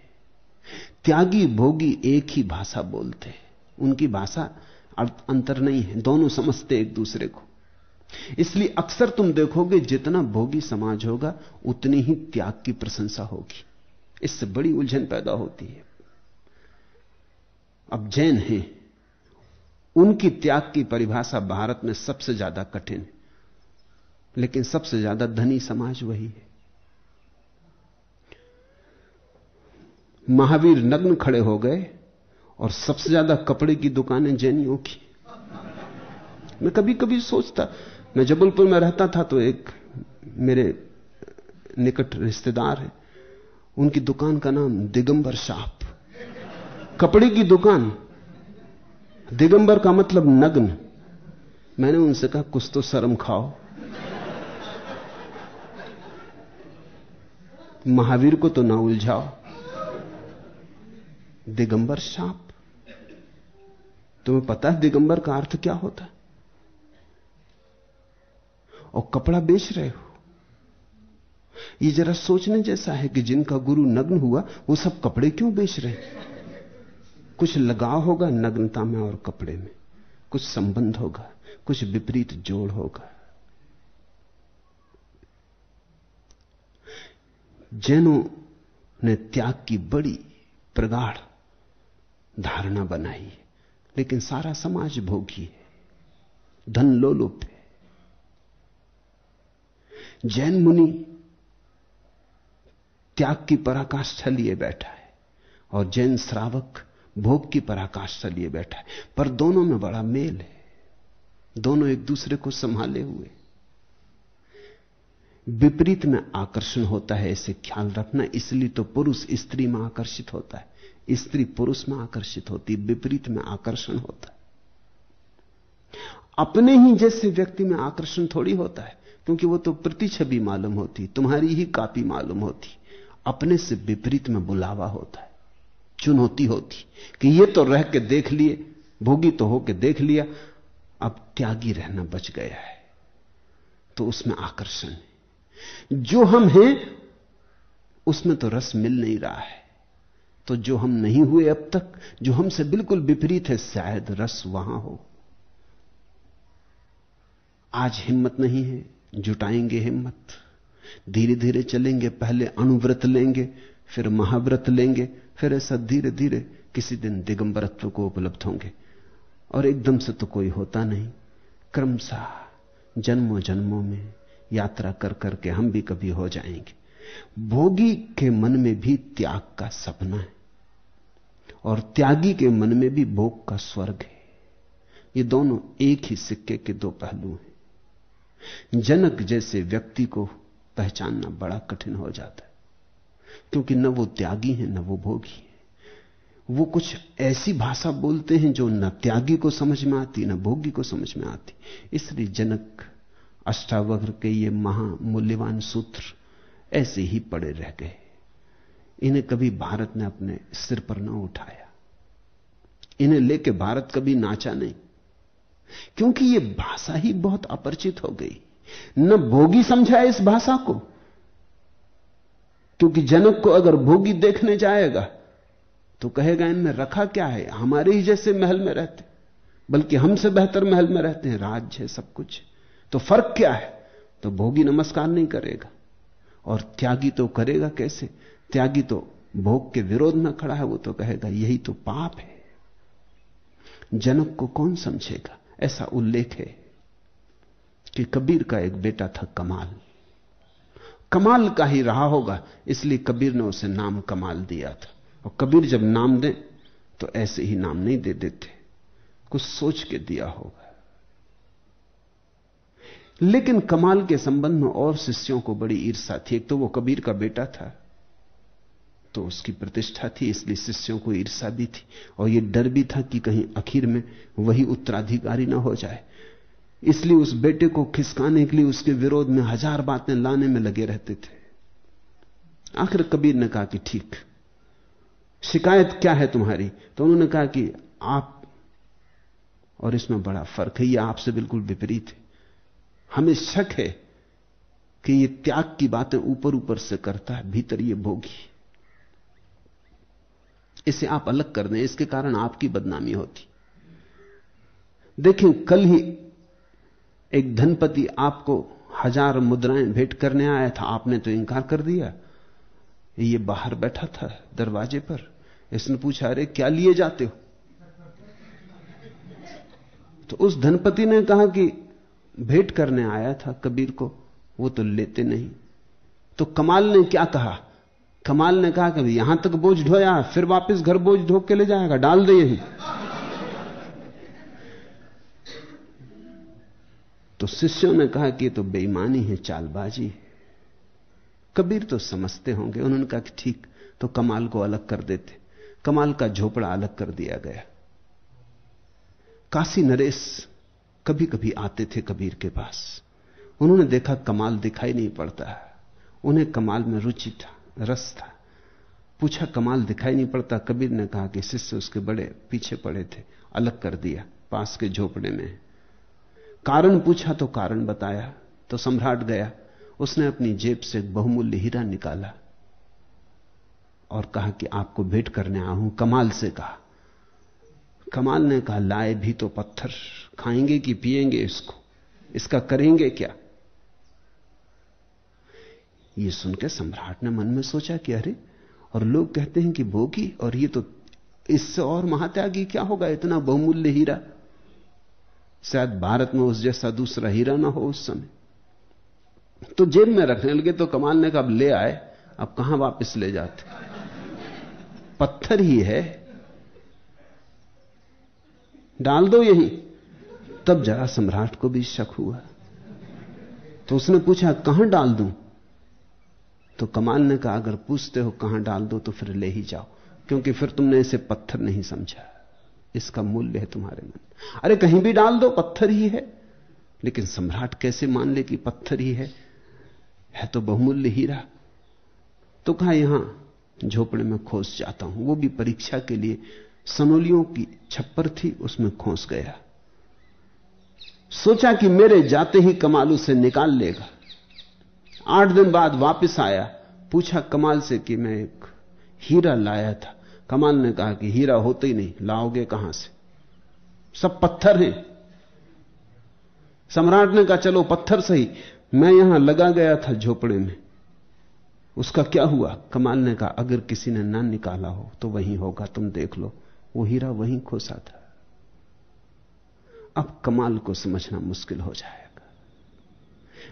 त्यागी भोगी एक ही भाषा बोलते उनकी भाषा अंतर नहीं है, दोनों समझते एक दूसरे को। इसलिए अक्सर तुम देखोगे, जितना भोगी समाज होगा, उतनी ही त्याग की प्रशंसा होगी। इससे बड़ी उलझन पैदा होती है। अब जैन हैं। उनकी त्याग की परिभाषा भारत में सबसे ज़्यादा कठिन है। लेकिन सबसे ज़्यादा धनी समाज वही है। महावीर नग्न खड़े हो गए और सबसे ज़्यादा कपड़े की दुकानें जैनियों की। मैं कभी कभी सोचता, मैं जबलपुर में रहता था तो एक मेरे निकट रिश्तेदार है। उनकी दुकान का नाम दिगंबर शाप। कपड़े की दुकान। दिगंबर का मतलब नग्न। मैंने उनसे कहा, कुछ तो शर्म खाओ। महावीर को तो ना उलझाओ। दिगंबर शाप तुम्हें पता है दिगंबर का अर्थ क्या होता है? और कपड़ा बेच रहे हो। ये जरा सोचने जैसा है कि जिनका गुरु नग्न हुआ, वो सब कपड़े क्यों बेच रहे हैं? कुछ लगाव होगा नग्नता में और कपड़े में। कुछ संबंध होगा, कुछ विपरीत जोड़ होगा। जैनों ने त्याग की बड़ी प्रगाढ़ धारणा बनाई है, लेकिन सारा समाज भोगी है, धन लोलुप है। जैन मुनि त्याग की पराकाष्ठा लिए बैठा है और जैन श्रावक भोग की पराकाष्ठा लिए बैठा है। पर दोनों में बड़ा मेल है, दोनों एक दूसरे को संभाले हुए विपरीत में आकर्षण होता है, इसे ख्याल रखना। इसलिए तो पुरुष स्त्री में आकर्षित होता है। स्त्री पुरुष में आकर्षित होती विपरीत में आकर्षण होता है। अपने ही जैसे व्यक्ति में आकर्षण थोड़ी होता है, क्योंकि वो तो प्रतिछवि मालूम होती, तुम्हारी ही कापी मालूम होती। अपने से विपरीत में बुलावा होता है, चुनौती होती कि ये तो रह के देख लिए, भोगी तो होके देख लिया, अब त्यागी रहना बच गया है। तो उसमें आकर्षण है। जो हम हैं, उसमें तो रस मिल नहीं रहा है। तो जो हम नहीं हुए अब तक, जो हमसे बिल्कुल विपरीत है, शायद रस वहाँ हो। आज हिम्मत नहीं है, जुटाएँगे हिम्मत। धीरे धीरे चलेंगे, पहले अणुव्रत लेंगे, फिर महाव्रत लेंगे, फिर ऐसा धीरे धीरे किसी दिन दिगंबरत्व को उपलब्ध होंगे। और एकदम से तो कोई होता नहीं। क्रमशः जन्मों जन्मों में यात्रा कर करके हम भी कभी हो जाएँगे। भोगी के मन में भी त्याग का सपना है और त्यागी के मन में भी भोग का स्वर्ग है। ये दोनों एक ही सिक्के के दो पहलू हैं। जनक जैसे व्यक्ति को पहचानना बड़ा कठिन हो जाता है, क्योंकि न वो त्यागी है, न वो भोगी है। वो कुछ ऐसी भाषा बोलते हैं जो न त्यागी को समझ में आती, न भोगी को समझ में आती। इसलिए जनक अष्टावक्र के ये महामूल्यवान सूत्र ऐसे ही पड़े रह गए। इन्हें कभी भारत ने अपने सिर पर न उठाया। इन्हें लेके भारत कभी नाचा नहीं। क्योंकि यह भाषा ही बहुत अपरिचित हो गई। न भोगी समझा इस भाषा को। क्योंकि जनक को अगर भोगी देखने जाएगा तो कहेगा, इनमें रखा क्या है? हमारे ही जैसे महल में रहते बल्कि हमसे बेहतर महल में रहते हैं। राज्य है सब कुछ तो फ़र्क क्या है? तो भोगी नमस्कार नहीं करेगा। और त्यागी तो करेगा कैसे? त्यागी तो भोग के विरोध में खड़ा है, वो तो कहेगा, यही तो पाप है। जनक को कौन समझेगा? ऐसा उल्लेख है कि कबीर का एक बेटा था कमाल। कमाल का ही रहा होगा, इसलिए कबीर ने उसे नाम कमाल दिया था। और कबीर जब नाम दे तो ऐसे ही नाम नहीं दे देते। कुछ सोच के दिया होगा। लेकिन कमाल के संबंध में और शिष्यों को बड़ी ईर्षा थी। एक तो वो कबीर का बेटा था तो उसकी प्रतिष्ठा थी, इसलिए शिष्यों को ईर्षा भी थी। और यह डर भी था कि कहीं आखिर में वही उत्तराधिकारी ना हो जाए। इसलिए उस बेटे को खिसकाने के लिए उसके विरोध में हज़ार बातें लाने में लगे रहते थे। आखिर कबीर ने कहा कि ठीक, शिकायत क्या है तुम्हारी? तो उन्होंने कहा कि आप, और इसमें बड़ा फ़र्क है यह आपसे बिल्कुल विपरीत है। हमें शक है कि ये त्याग की बातें ऊपर ऊपर से करता है, भीतर ये भोगी। इसे आप अलग कर दें, इसके कारण आपकी बदनामी होती। देखें कल ही एक धनपति आपको हज़ार मुद्राएँ भेंट करने आया था, आपने तो इंकार कर दिया। ये बाहर बैठा था दरवाजे पर, इसने पूछा, अरे, क्या लिए जाते हो? तो उस धनपति ने कहा कि भेंट करने आया था कबीर को, वो तो लेते नहीं। तो कमाल ने क्या कहा? कमाल ने कहा कि यहाँ तक बोझ ढोया, फिर वापस घर बोझ ढो के ले जाएगा, डाल दे यही। तो शिष्यों ने कहा कि ये तो बेईमानी है, चालबाजी कबीर तो समझते होंगे, उन्होंने कहा कि ठीक तो कमाल को अलग कर देते। कमाल का झोपड़ा अलग कर दिया गया। काशी नरेश कभी कभी आते थे कबीर के पास। उन्होंने देखा कमाल दिखाई नहीं पड़ता। उन्हें कमाल में रुचि था, रस था। पूछा, कमाल दिखाई नहीं पड़ता? कबीर ने कहा कि शिष्य उसके बड़े, पीछे पड़े थे, अलग कर दिया, पास के झोपड़े में। कारण पूछा तो कारण बताया तो सम्राट गया। उसने अपनी जेब से बहुमूल्य हीरा निकाला और कहा कि आपको भेंट करने हूँ कमाल से कहा। कमाल ने कहा, लाए भी तो पत्थर, खाएँगे कि पिएँगे इसको? इसका करेंगे क्या? ये सुनकर सम्राट ने मन में सोचा कि अरे, और लोग कहते हैं कि भोगी, और ये तो इससे और महात्यागी क्या होगा, इतना बहुमूल्य हीरा? शायद भारत में उस जैसा दूसरा हीरा ना हो उस समय। तो जेब में रखने लगे तो कमाल ने कहा, अब ले आए, अब कहाँ वापस ले जाते? पत्थर ही है। डाल दो यहीं। तब जरा सम्राट को भी शक हुआ। तो उसने पूछा, कहाँ डाल दूँ? तो कमाल ने कहा, अगर पूछते हो कहाँ डाल दो तो फिर ले ही जाओ, क्योंकि फिर तुमने इसे पत्थर नहीं समझा। इसका मूल्य है तुम्हारे मन। अरे, कहीं भी डाल दो, पत्थर ही है। लेकिन सम्राट कैसे मान ले कि पत्थर ही है? है तो बहुमूल्य हीरा तो कहा, यहाँ, झोपड़े में खोस जाता हूँ। वो भी परीक्षा के लिए सनोलियों की छप्पर थी, उसमें खोस गया। सोचा कि मेरे जाते ही कमाल उसे निकाल लेगा। आठ दिन बाद वापस आया, पूछा कमाल से कि मैं एक हीरा लाया था। कमाल ने कहा कि हीरा होते ही नहीं, लाओगे कहाँ से? सब पत्थर हैं। सम्राट ने कहा, चलो पत्थर सही, मैं यहाँ लगा गया था झोपड़े में। उसका क्या हुआ? कमाल ने कहा, अगर किसी ने ना निकाला हो तो वहीं होगा, तुम देख लो। वो हीरा वहीं खोसा था। अब कमाल को समझना मुश्किल हो जाएगा।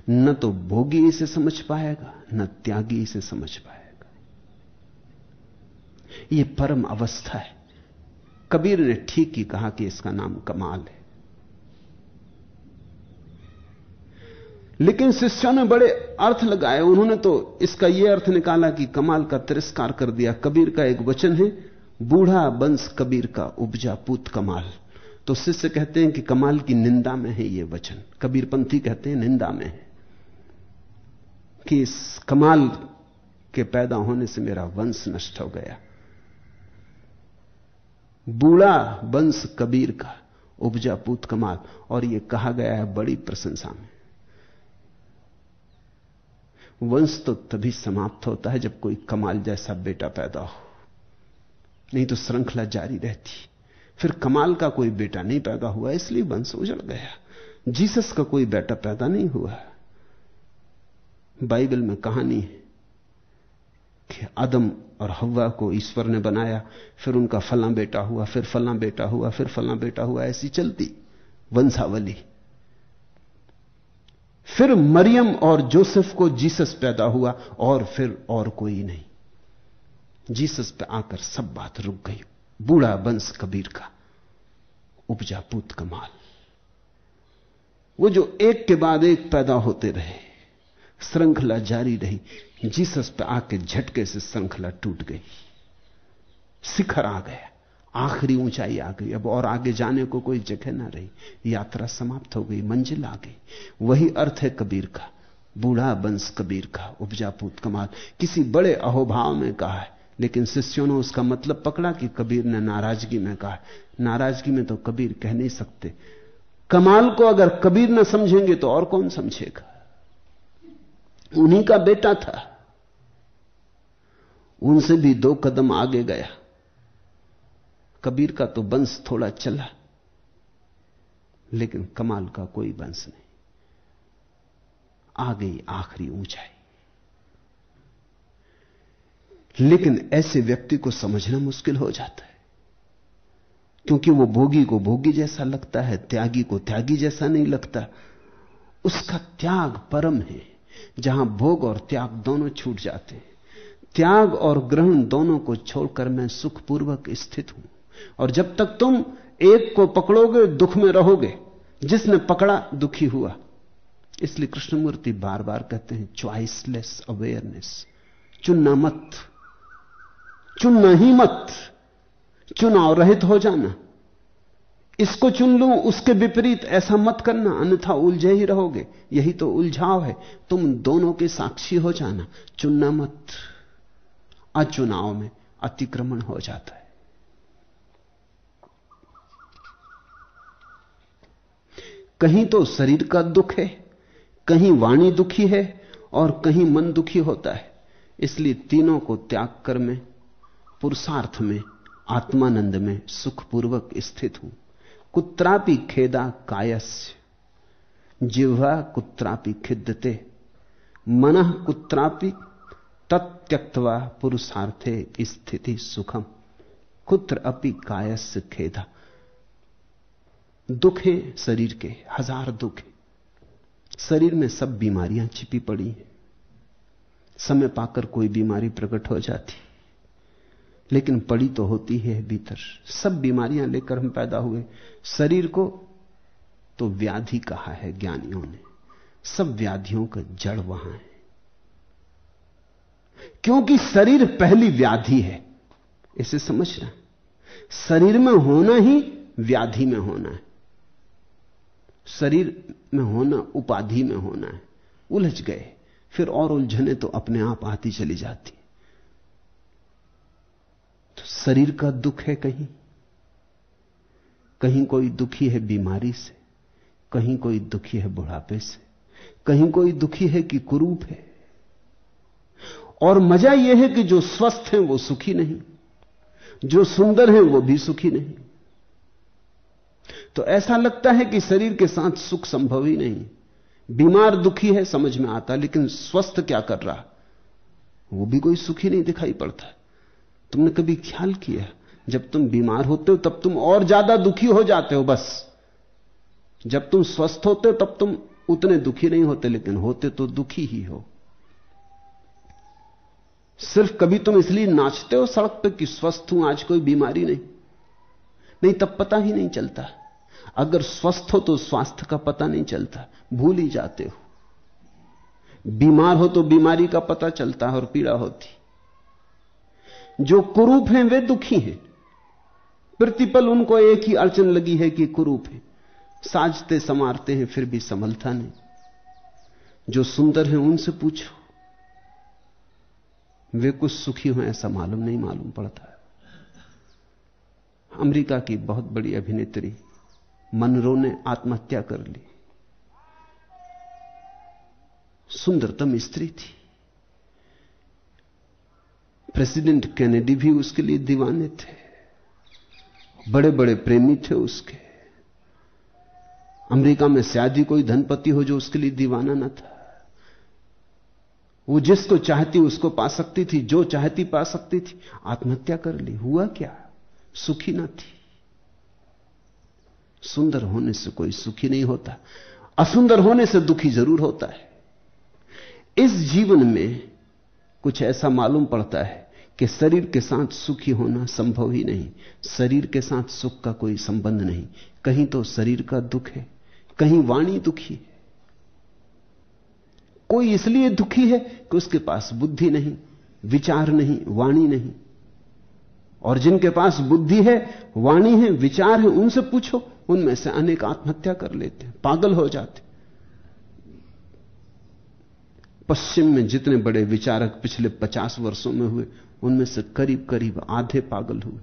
न तो भोगी इसे समझ पाएगा, न त्यागी इसे समझ पाएगा। यह परम अवस्था है। कबीर ने ठीक ही कहा कि इसका नाम कमाल है। लेकिन शिष्यों ने बड़े अर्थ लगाए। उन्होंने तो इसका यह अर्थ निकाला कि कमाल का तिरस्कार कर दिया। कबीर का एक वचन है बूढ़ा बंश कबीर का उपजा पूत कमाल। तो शिष्य कहते हैं कि कमाल की निंदा में है यह वचन। कबीरपंथी कहते हैं, निंदा में है। कि इस कमाल के पैदा होने से मेरा वंश नष्ट हो गया। बूढ़ा वंश कबीर का उपजा पूत कमाल। और यह कहा गया है बड़ी प्रशंसा में। वंश तो तभी समाप्त होता है जब कोई कमाल जैसा बेटा पैदा हो। नहीं तो श्रृंखला जारी रहती। फिर कमाल का कोई बेटा नहीं पैदा हुआ, इसलिए वंश उजड़ गया। जीसस का कोई बेटा पैदा नहीं हुआ। बाइबल में कहानी है कि आदम और हवा को ईश्वर ने बनाया, फिर उनका फला बेटा हुआ, फिर फला बेटा हुआ, फिर फला बेटा हुआ, ऐसी चलती वंशावली। फिर मरियम और जोसेफ को जीसस पैदा हुआ और फिर और कोई नहीं। जीसस पे आकर सब बात रुक गई। बूढ़ा वंश कबीर का उपजा पूत कमाल। वो जो एक के बाद एक पैदा होते रहे, श्रृंखला जारी रही, जीसस पे आके झटके से श्रृंखला टूट गई। शिखर आ गया, आखिरी ऊंचाई आ गई। अब और आगे जाने को कोई जगह ना रही। यात्रा समाप्त हो गई, मंजिल आ गई। वही अर्थ है कबीर का, बूढ़ा बंस कबीर का उपजापूत कमाल। किसी बड़े अहोभाव में कहा है लेकिन शिष्यों ने उसका मतलब पकड़ा कि कबीर ने नाराज़गी में कहा। नाराज़गी में तो कबीर कह नहीं सकते। कमाल को अगर कबीर न समझेंगे तो और कौन समझेगा? उन्हीं का बेटा था। उनसे भी दो कदम आगे गया। कबीर का तो वंश थोड़ा चला, लेकिन कमाल का कोई वंश नहीं। आ गई आखिरी ऊंचाई। लेकिन ऐसे व्यक्ति को समझना मुश्किल हो जाता है। क्योंकि वो भोगी को भोगी जैसा लगता है, त्यागी को त्यागी जैसा नहीं लगता। उसका त्याग परम है, जहाँ भोग और त्याग दोनों छूट जाते हैं। त्याग और ग्रहण दोनों को छोड़कर मैं सुखपूर्वक स्थित हूँ। और जब तक तुम एक को पकड़ोगे, दुख में रहोगे, जिसने पकड़ा, दुखी हुआ। इसलिए कृष्णमूर्ति बार बार कहते हैं च्वाइसलेस अवेयरनेस चुनना मत। चुनना ही मत। चुनाव रहित हो जाना। इसको चुन लू, उसके विपरीत ऐसा मत करना, अन्यथा उलझे ही रहोगे। यही तो उलझाव है। तुम दोनों के साक्षी हो जाना। चुनना मत। अचुनाव में अतिक्रमण हो जाता है। कहीं तो शरीर का दुख है, कहीं वाणी दुखी है, और कहीं मन दुखी होता है। इसलिए तीनों को त्याग कर मैं पुरुषार्थ में, आत्मानंद में सुखपूर्वक स्थित हूँ। कुत्रापि खेदा कायस्य। जिह्वा कुत्रापि खिद्दते मन कुत्रापि तत्यक्तवा पुरुषार्थे स्थिति सुखम। कुत्र अपि कायस्य खेदा। दुख है शरीर के, हज़ार दुख है। शरीर में सब बीमारियाँ छिपी पड़ी हैं। समय पाकर कोई बीमारी प्रकट हो जाती। लेकिन पड़ी तो होती है भीतर। सब बीमारियाँ लेकर हम पैदा हुए। शरीर को तो व्याधि कहा है ज्ञानियों ने। सब व्याधियों का जड़ वहाँ है। क्योंकि शरीर पहली व्याधि है। इसे समझना शरीर में होना ही व्याधि में होना है। शरीर में होना, उपाधि में होना है। उलझ गए। फिर और उलझने तो अपने आप आती चली जाती। शरीर का दुख है कहीं। कहीं कोई दुखी है बीमारी से, कहीं कोई दुखी है बुढ़ापे से, कहीं कोई दुखी है कि कुरूप है। और मज़ा यह है कि जो स्वस्थ हैं वो सुखी नहीं, जो सुंदर हैं वो भी सुखी नहीं। तो ऐसा लगता है कि शरीर के साथ सुख संभव ही नहीं। बीमार दुखी है, समझ में आता, लेकिन स्वस्थ क्या कर रहा? वो भी कोई सुखी नहीं दिखाई पड़ता। तुमने कभी ख्याल किया जब तुम बीमार होते हो, तब तुम और ज़्यादा दुखी हो जाते हो बस। जब तुम स्वस्थ होते हो, तब तुम उतने दुखी नहीं होते, लेकिन होते तो दुखी ही हो। सिर्फ़ कभी तुम इसलिए नाचते हो सड़क पर कि स्वस्थ हूँ, आज कोई बीमारी नहीं। नहीं, तब पता ही नहीं चलता। अगर स्वस्थ हो तो स्वास्थ्य का पता नहीं चलता। भूल ही जाते हो। बीमार हो तो बीमारी का पता चलता है और पीड़ा होती। जो कुरूप हैं, वे दुखी हैं। प्रतिपल उनको एक ही अड़चन लगी है कि कुरूप है। साजते समारते हैं, फिर भी संभलता नहीं। जो सुंदर हैं, उनसे पूछो। वे कुछ सुखी हो, ऐसा मालूम नहीं, मालूम पड़ता अमेरिका की बहुत बड़ी अभिनेत्री मनरो ने आत्महत्या कर ली। सुंदरतम स्त्री थी। प्रेसिडेंट कैनेडी भी उसके लिए दीवाने थे। बड़े बड़े प्रेमी थे उसके। अमेरिका में शायद ही कोई धनपति हो जो उसके लिए दीवाना न था। वो जिसको चाहती उसको पा सकती थी, जो चाहती पा सकती थी। आत्महत्या कर ली। हुआ क्या? सुखी ना थी। सुंदर होने से कोई सुखी नहीं होता। असुंदर होने से दुखी ज़रूर होता है। इस जीवन में कुछ ऐसा मालूम पड़ता है कि शरीर के साथ सुखी होना संभव ही नहीं। शरीर के साथ सुख का कोई संबंध नहीं। कहीं तो शरीर का दुख है, कहीं वाणी दुखी है। कोई इसलिए दुखी है कि उसके पास बुद्धि नहीं, विचार नहीं, वाणी नहीं। और जिनके पास बुद्धि है, वाणी है, विचार है, उनसे पूछो, उनमें से अनेक आत्महत्या कर लेते हैं, पागल हो जाते पश्चिम में जितने बड़े विचारक पिछले पचास वर्षों में हुए उनमें से करीब करीब आधे पागल हुए।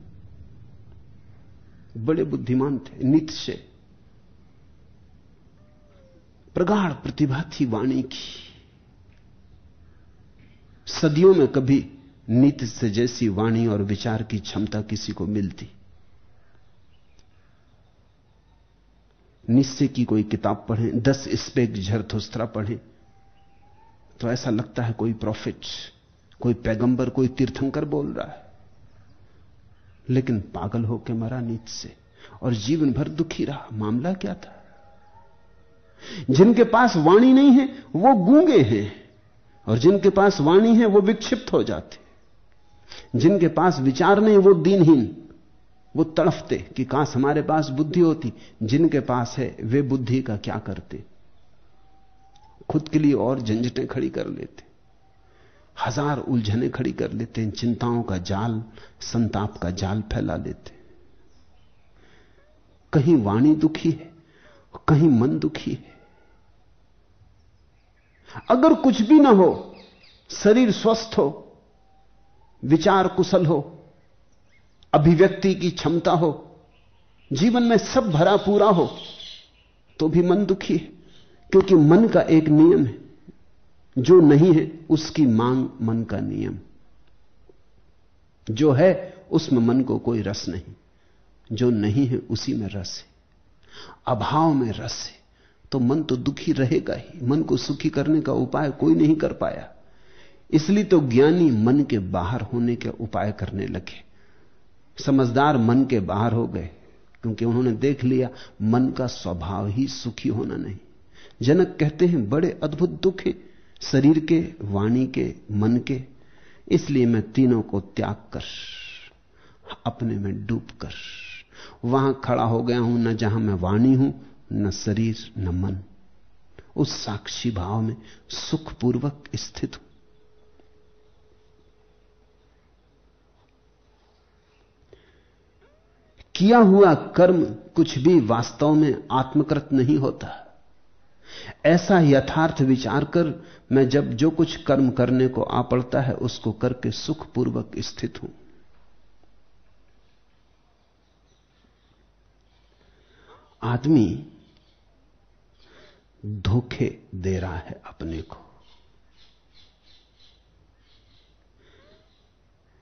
बड़े बुद्धिमान थे नित्य प्रगाढ़ प्रतिभा थी वाणी की। सदियों में कभी नीति से जैसी वाणी और विचार की क्षमता किसी को मिलती। निश्चय की कोई किताब पढ़ें, दस स्पेक झरथोस्त्रा पढ़ें तो ऐसा लगता है कोई प्रॉफिट। कोई पैगंबर, कोई तीर्थंकर बोल रहा है। लेकिन पागल होकर मरा नीच से, और जीवन भर दुखी रहा। मामला क्या था? जिनके पास वाणी नहीं है, वो गूँगे हैं, और जिनके पास वाणी है, वो विक्षिप्त हो जाते। जिनके पास विचार नहीं, वो दीनहीन, वो तड़फते कि काश हमारे पास बुद्धि होती। जिनके पास है, वे बुद्धि का क्या करते? खुद के लिए और झंझटें खड़ी कर लेते। हज़ार उलझने खड़ी कर लेते हैं, चिंताओं का जाल, संताप का जाल फैला लेते कहीं वाणी दुखी है, कहीं मन दुखी है। अगर कुछ भी ना हो, शरीर स्वस्थ हो, विचार कुशल हो, अभिव्यक्ति की क्षमता हो, जीवन में सब भरा पूरा हो तो भी मन दुखी है, क्योंकि मन का एक नियम है। जो नहीं है, उसकी मांग मन का नियम। जो है, उसमें मन को कोई रस नहीं। जो नहीं है, उसी में रस है। अभाव में रस है। तो मन तो दुखी रहेगा ही। मन को सुखी करने का उपाय कोई नहीं कर पाया। इसलिए तो ज्ञानी मन के बाहर होने के उपाय करने लगे। समझदार मन के बाहर हो गए, क्योंकि उन्होंने देख लिया, मन का स्वभाव ही सुखी होना नहीं। जनक कहते हैं, बड़े अद्भुत दुख है। शरीर के, वाणी के, मन के, इसलिए मैं तीनों को त्याग कर, अपने में डूब कर, वहाँ खड़ा हो गया हूँ, न जहाँ मैं वाणी हूँ, न शरीर, न मन। उस साक्षी भाव में सुखपूर्वक स्थित हूँ। किया हुआ कर्म कुछ भी वास्तव में आत्मकृत नहीं होता। ऐसा यथार्थ विचार कर मैं जब जो कुछ कर्म करने को आ पड़ता है, उसको करके सुखपूर्वक स्थित हूँ। आदमी धोखे दे रहा है अपने को।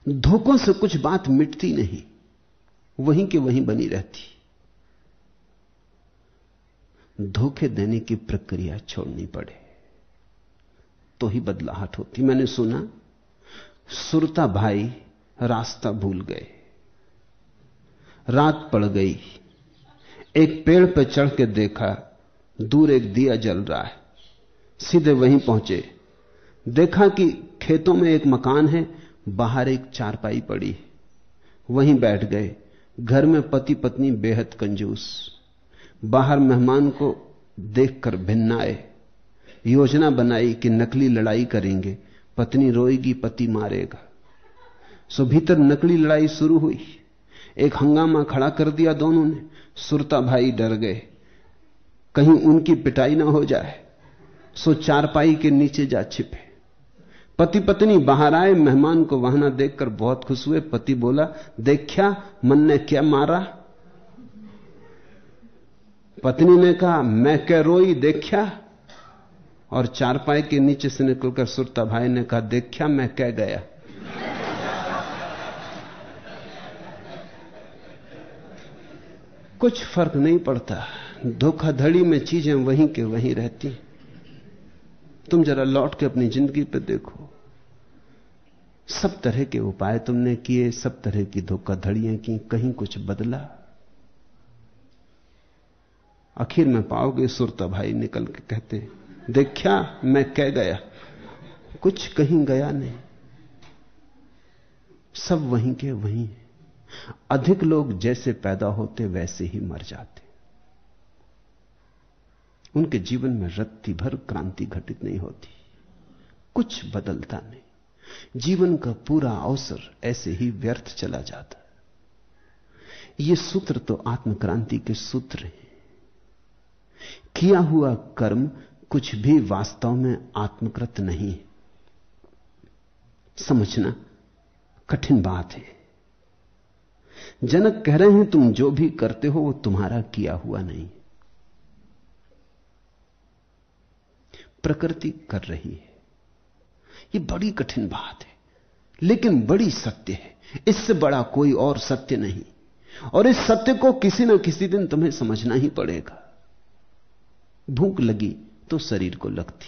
धोखों से कुछ बात मिटती नहीं, वहीं के वहीं बनी रहती। धोखे देने की प्रक्रिया छोड़नी पड़े। तो ही बदलाहट होती। मैंने सुना, सुरता भाई रास्ता भूल गए। रात पड़ गई। एक पेड़ पर चढ़ के देखा, दूर एक दिया जल रहा है। सीधे वहीं पहुँचे। देखा कि खेतों में एक मकान है, बाहर एक चारपाई पड़ी। वहीं बैठ गए। घर में पति पत्नी बेहद कंजूस। बाहर मेहमान को देखकर भिन्नाए योजना बनाई कि नकली लड़ाई करेंगे, पत्नी रोएगी, पति मारेगा। सो भीतर नकली लड़ाई शुरू हुई। एक हंगामा खड़ा कर दिया दोनों ने। सुरता भाई डर गए। कहीं उनकी पिटाई ना हो जाए। सो चारपाई के नीचे जा छिपे। पति पत्नी बाहर आए, मेहमान को वहाँ देखकर बहुत खुश हुए। पति बोला देखा मन ने क्या मारा? पत्नी ने कहा, मैं क्या रोई, देखा? और चारपाई के नीचे से निकलकर सुरता भाई ने कहा, देखा, मैं कह गया? कुछ फ़र्क नहीं पड़ता। धोखाधड़ी में चीज़ें वहीं के वहीं रहती। तुम जरा लौट के अपनी ज़िंदगी पर देखो। सब तरह के उपाय तुमने किए, सब तरह की धोखाधड़ियाँ की, कहीं कुछ बदला। आखिर में पाओगे सुरता भाई निकल के कहते, देखा, मैं कह गया, कुछ कहीं गया नहीं। सब वहीं के वहीं अधिक लोग जैसे पैदा होते वैसे ही मर जाते। उनके जीवन में रत्ती भर क्रांति घटित नहीं होती। कुछ बदलता नहीं। जीवन का पूरा अवसर ऐसे ही व्यर्थ चला जाता। ये सूत्र तो आत्मक्रांति के सूत्र हैं। किया हुआ कर्म कुछ भी वास्तव में आत्मकृत नहीं है। समझना कठिन बात है। जनक कह रहे हैं, तुम जो भी करते हो, वो तुम्हारा किया हुआ नहीं। प्रकृति कर रही है। ये बड़ी कठिन बात है, लेकिन बड़ी सत्य है। इससे बड़ा कोई और सत्य नहीं। और इस सत्य को किसी ना किसी दिन तुम्हें समझना ही पड़ेगा। भूख लगी तो शरीर को लगती।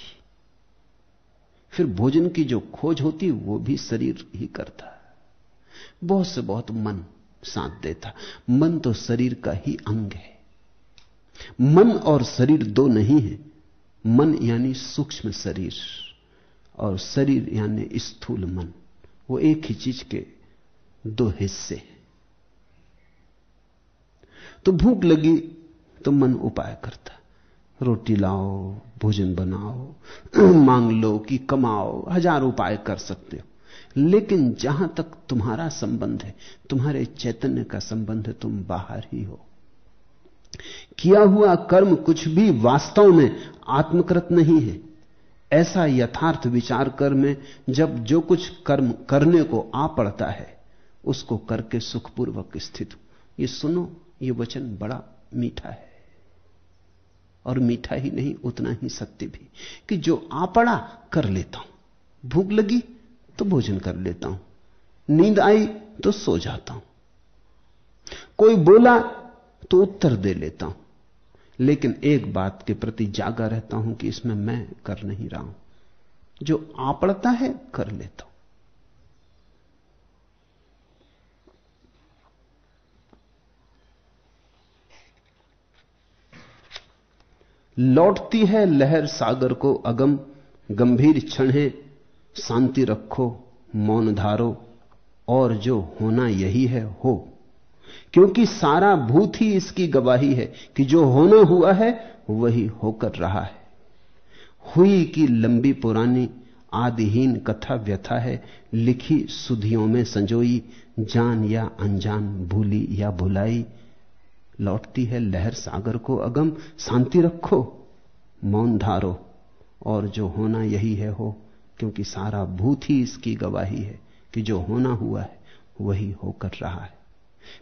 फिर भोजन की जो खोज होती, वो भी शरीर ही करता। बहुत से बहुत मन साथ देता। मन तो शरीर का ही अंग है। मन और शरीर दो नहीं है। मन यानी सूक्ष्म शरीर और शरीर यानी स्थूल मन। वो एक ही चीज़ के दो हिस्से हैं। तो भूख लगी तो मन उपाय करता। रोटी लाओ, भोजन बनाओ, [CLEARS THROAT] मांग लो कि कमाओ, हज़ार उपाय कर सकते हो। लेकिन जहाँ तक तुम्हारा संबंध है, तुम्हारे चैतन्य का संबंध है तुम बाहर ही हो। किया हुआ कर्म कुछ भी वास्तव में आत्मकृत नहीं है। ऐसा यथार्थ विचार कर में, जब जो कुछ कर्म करने को आ पड़ता है, उसको करके सुखपूर्वक स्थित ये सुनो, ये वचन बड़ा मीठा है। और मीठा ही नहीं, उतना ही सत्य भी, कि जो आ पड़ा कर लेता हूँ। भूख लगी तो भोजन कर लेता हूँ। नींद आई तो सो जाता हूँ। कोई बोला तो उत्तर दे लेता हूँ। लेकिन एक बात के प्रति जागा रहता हूँ कि इसमें मैं कर नहीं रहा हूँ। जो आ पड़ता है, कर लेता हूँ। लौटती है लहर सागर को अगम, गंभीर क्षण है, शांति रखो, मौन धारो, और जो होना यही है, हो। क्योंकि सारा भूत ही इसकी गवाही है कि जो होना हुआ है, वही होकर रहा है। हुई की लंबी पुरानी, आदिहीन कथा व्यथा है, लिखी सुधियों में संजोई, जान या अनजान, भूली या भुलाई लौटती है लहर सागर को, अगम शांति रखो, मौन धारो। और जो होना यही है हो, क्योंकि सारा भूत ही इसकी गवाही है कि जो होना हुआ है, वही होकर रहा है।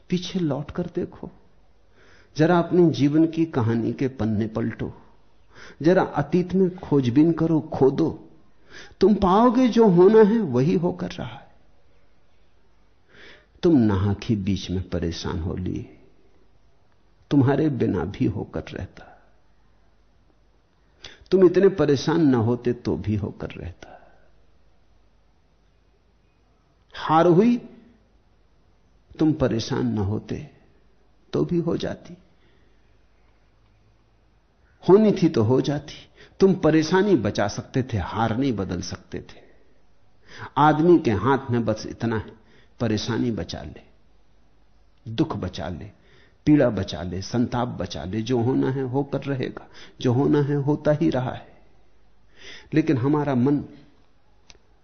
पीछे लौट कर देखो, जरा अपने जीवन की कहानी के पन्ने पलटो, जरा अतीत में खोजबीन करो, खोदो। तुम पाओगे जो होना है, वही होकर रहा है। तुम नाहक ही बीच में परेशान हो लिए। तुम्हारे बिना भी होकर रहता। तुम इतने परेशान ना होते तो भी होकर रहता। हार हुई, तुम परेशान ना होते तो भी हो जाती। होनी थी तो हो जाती। तुम परेशानी बचा सकते थे, हार नहीं बदल सकते थे। आदमी के हाथ में बस इतना है, परेशानी बचा ले, दुख बचा ले। पीड़ा बचा ले, संताप बचा ले, जो होना है होकर रहेगा, जो होना है होता ही रहा है। लेकिन हमारा मन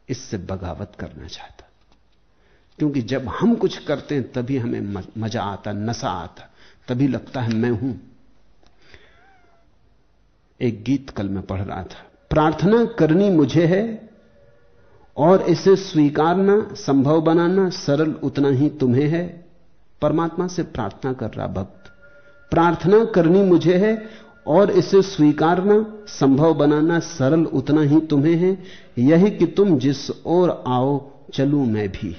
इससे बगावत करना चाहता, क्योंकि जब हम कुछ करते हैं, तभी हमें मज़ा आता, नशा आता, तभी लगता है मैं हूँ। एक गीत कल मैं पढ़ रहा था, प्रार्थना करनी मुझे है, और इसे स्वीकारना, संभव बनाना, सरल उतना ही तुम्हें है परमात्मा से प्रार्थना कर रहा भक्त। प्रार्थना करनी मुझे है और इसे स्वीकारना संभव बनाना सरल उतना ही तुम्हें है। यही कि तुम जिस ओर आओ, चलूँ मैं भी।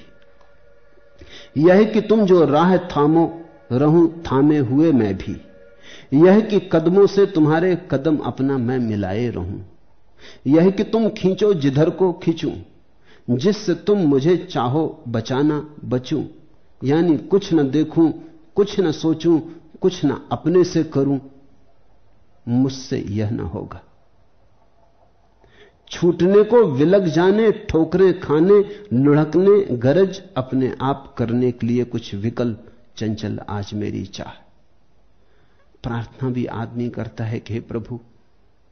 यह कि तुम जो राह थामो, रहूँ थामे हुए मैं भी। यह कि कदमों से तुम्हारे कदम अपना मैं मिलाए रहूँ। यह कि तुम खींचो जिधर को खींचूं। जिससे तुम मुझे चाहो बचाना बचूं। यानी कुछ न देखूँ, कुछ न सोचूं, कुछ न अपने से करूँ, मुझसे यह न होगा। छूटने को विलग जाने, ठोकरें खाने, लुढ़कने, गरज अपने आप करने के लिए कुछ विकल्प, चंचल आज मेरी चाह। प्रार्थना भी आदमी करता है कि हे प्रभु,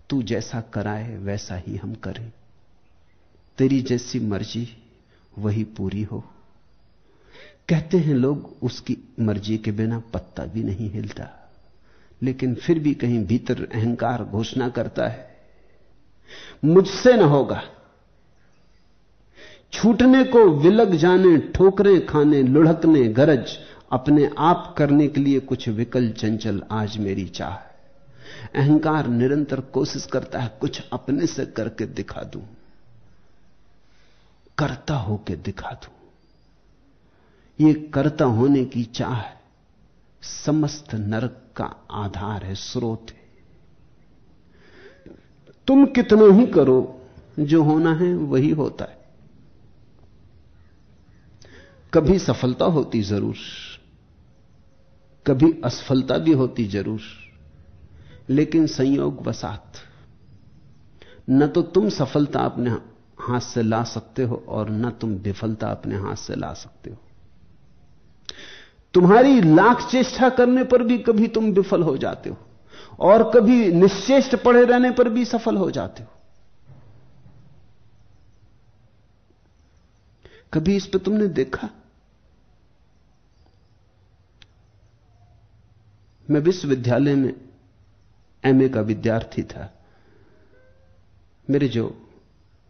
तू जैसा कराए, वैसा ही हम करें। तेरी जैसी मर्ज़ी, वही पूरी हो। कहते हैं लोग, उसकी मर्ज़ी के बिना पत्ता भी नहीं हिलता। लेकिन फिर भी कहीं भीतर अहंकार घोषणा करता है। मुझसे न होगा। छूटने को विलग जाने, ठोकरें खाने, लुढ़कने, गरज, अपने आप करने के लिए कुछ विकल चंचल आज मेरी चाह अहंकार निरंतर कोशिश करता है, कुछ अपने से करके दिखा दूँ। करता होके दिखा दूँ। ये करता होने की चाह समस्त नरक का आधार है, स्रोत है। तुम कितना ही करो, जो होना है वही होता है। कभी सफलता होती ज़रूर, कभी असफलता भी होती ज़रूर, लेकिन संयोग वसात। न तो तुम सफलता अपने हाथ से ला सकते हो और न तुम विफलता अपने हाथ से ला सकते हो। तुम्हारी लाख चेष्टा करने पर भी कभी तुम विफल हो जाते हो। और कभी निश्चेष्ट पड़े रहने पर भी सफल हो जाते हो। कभी इस पर तुमने देखा? मैं विश्वविद्यालय में एमए का विद्यार्थी था। मेरे जो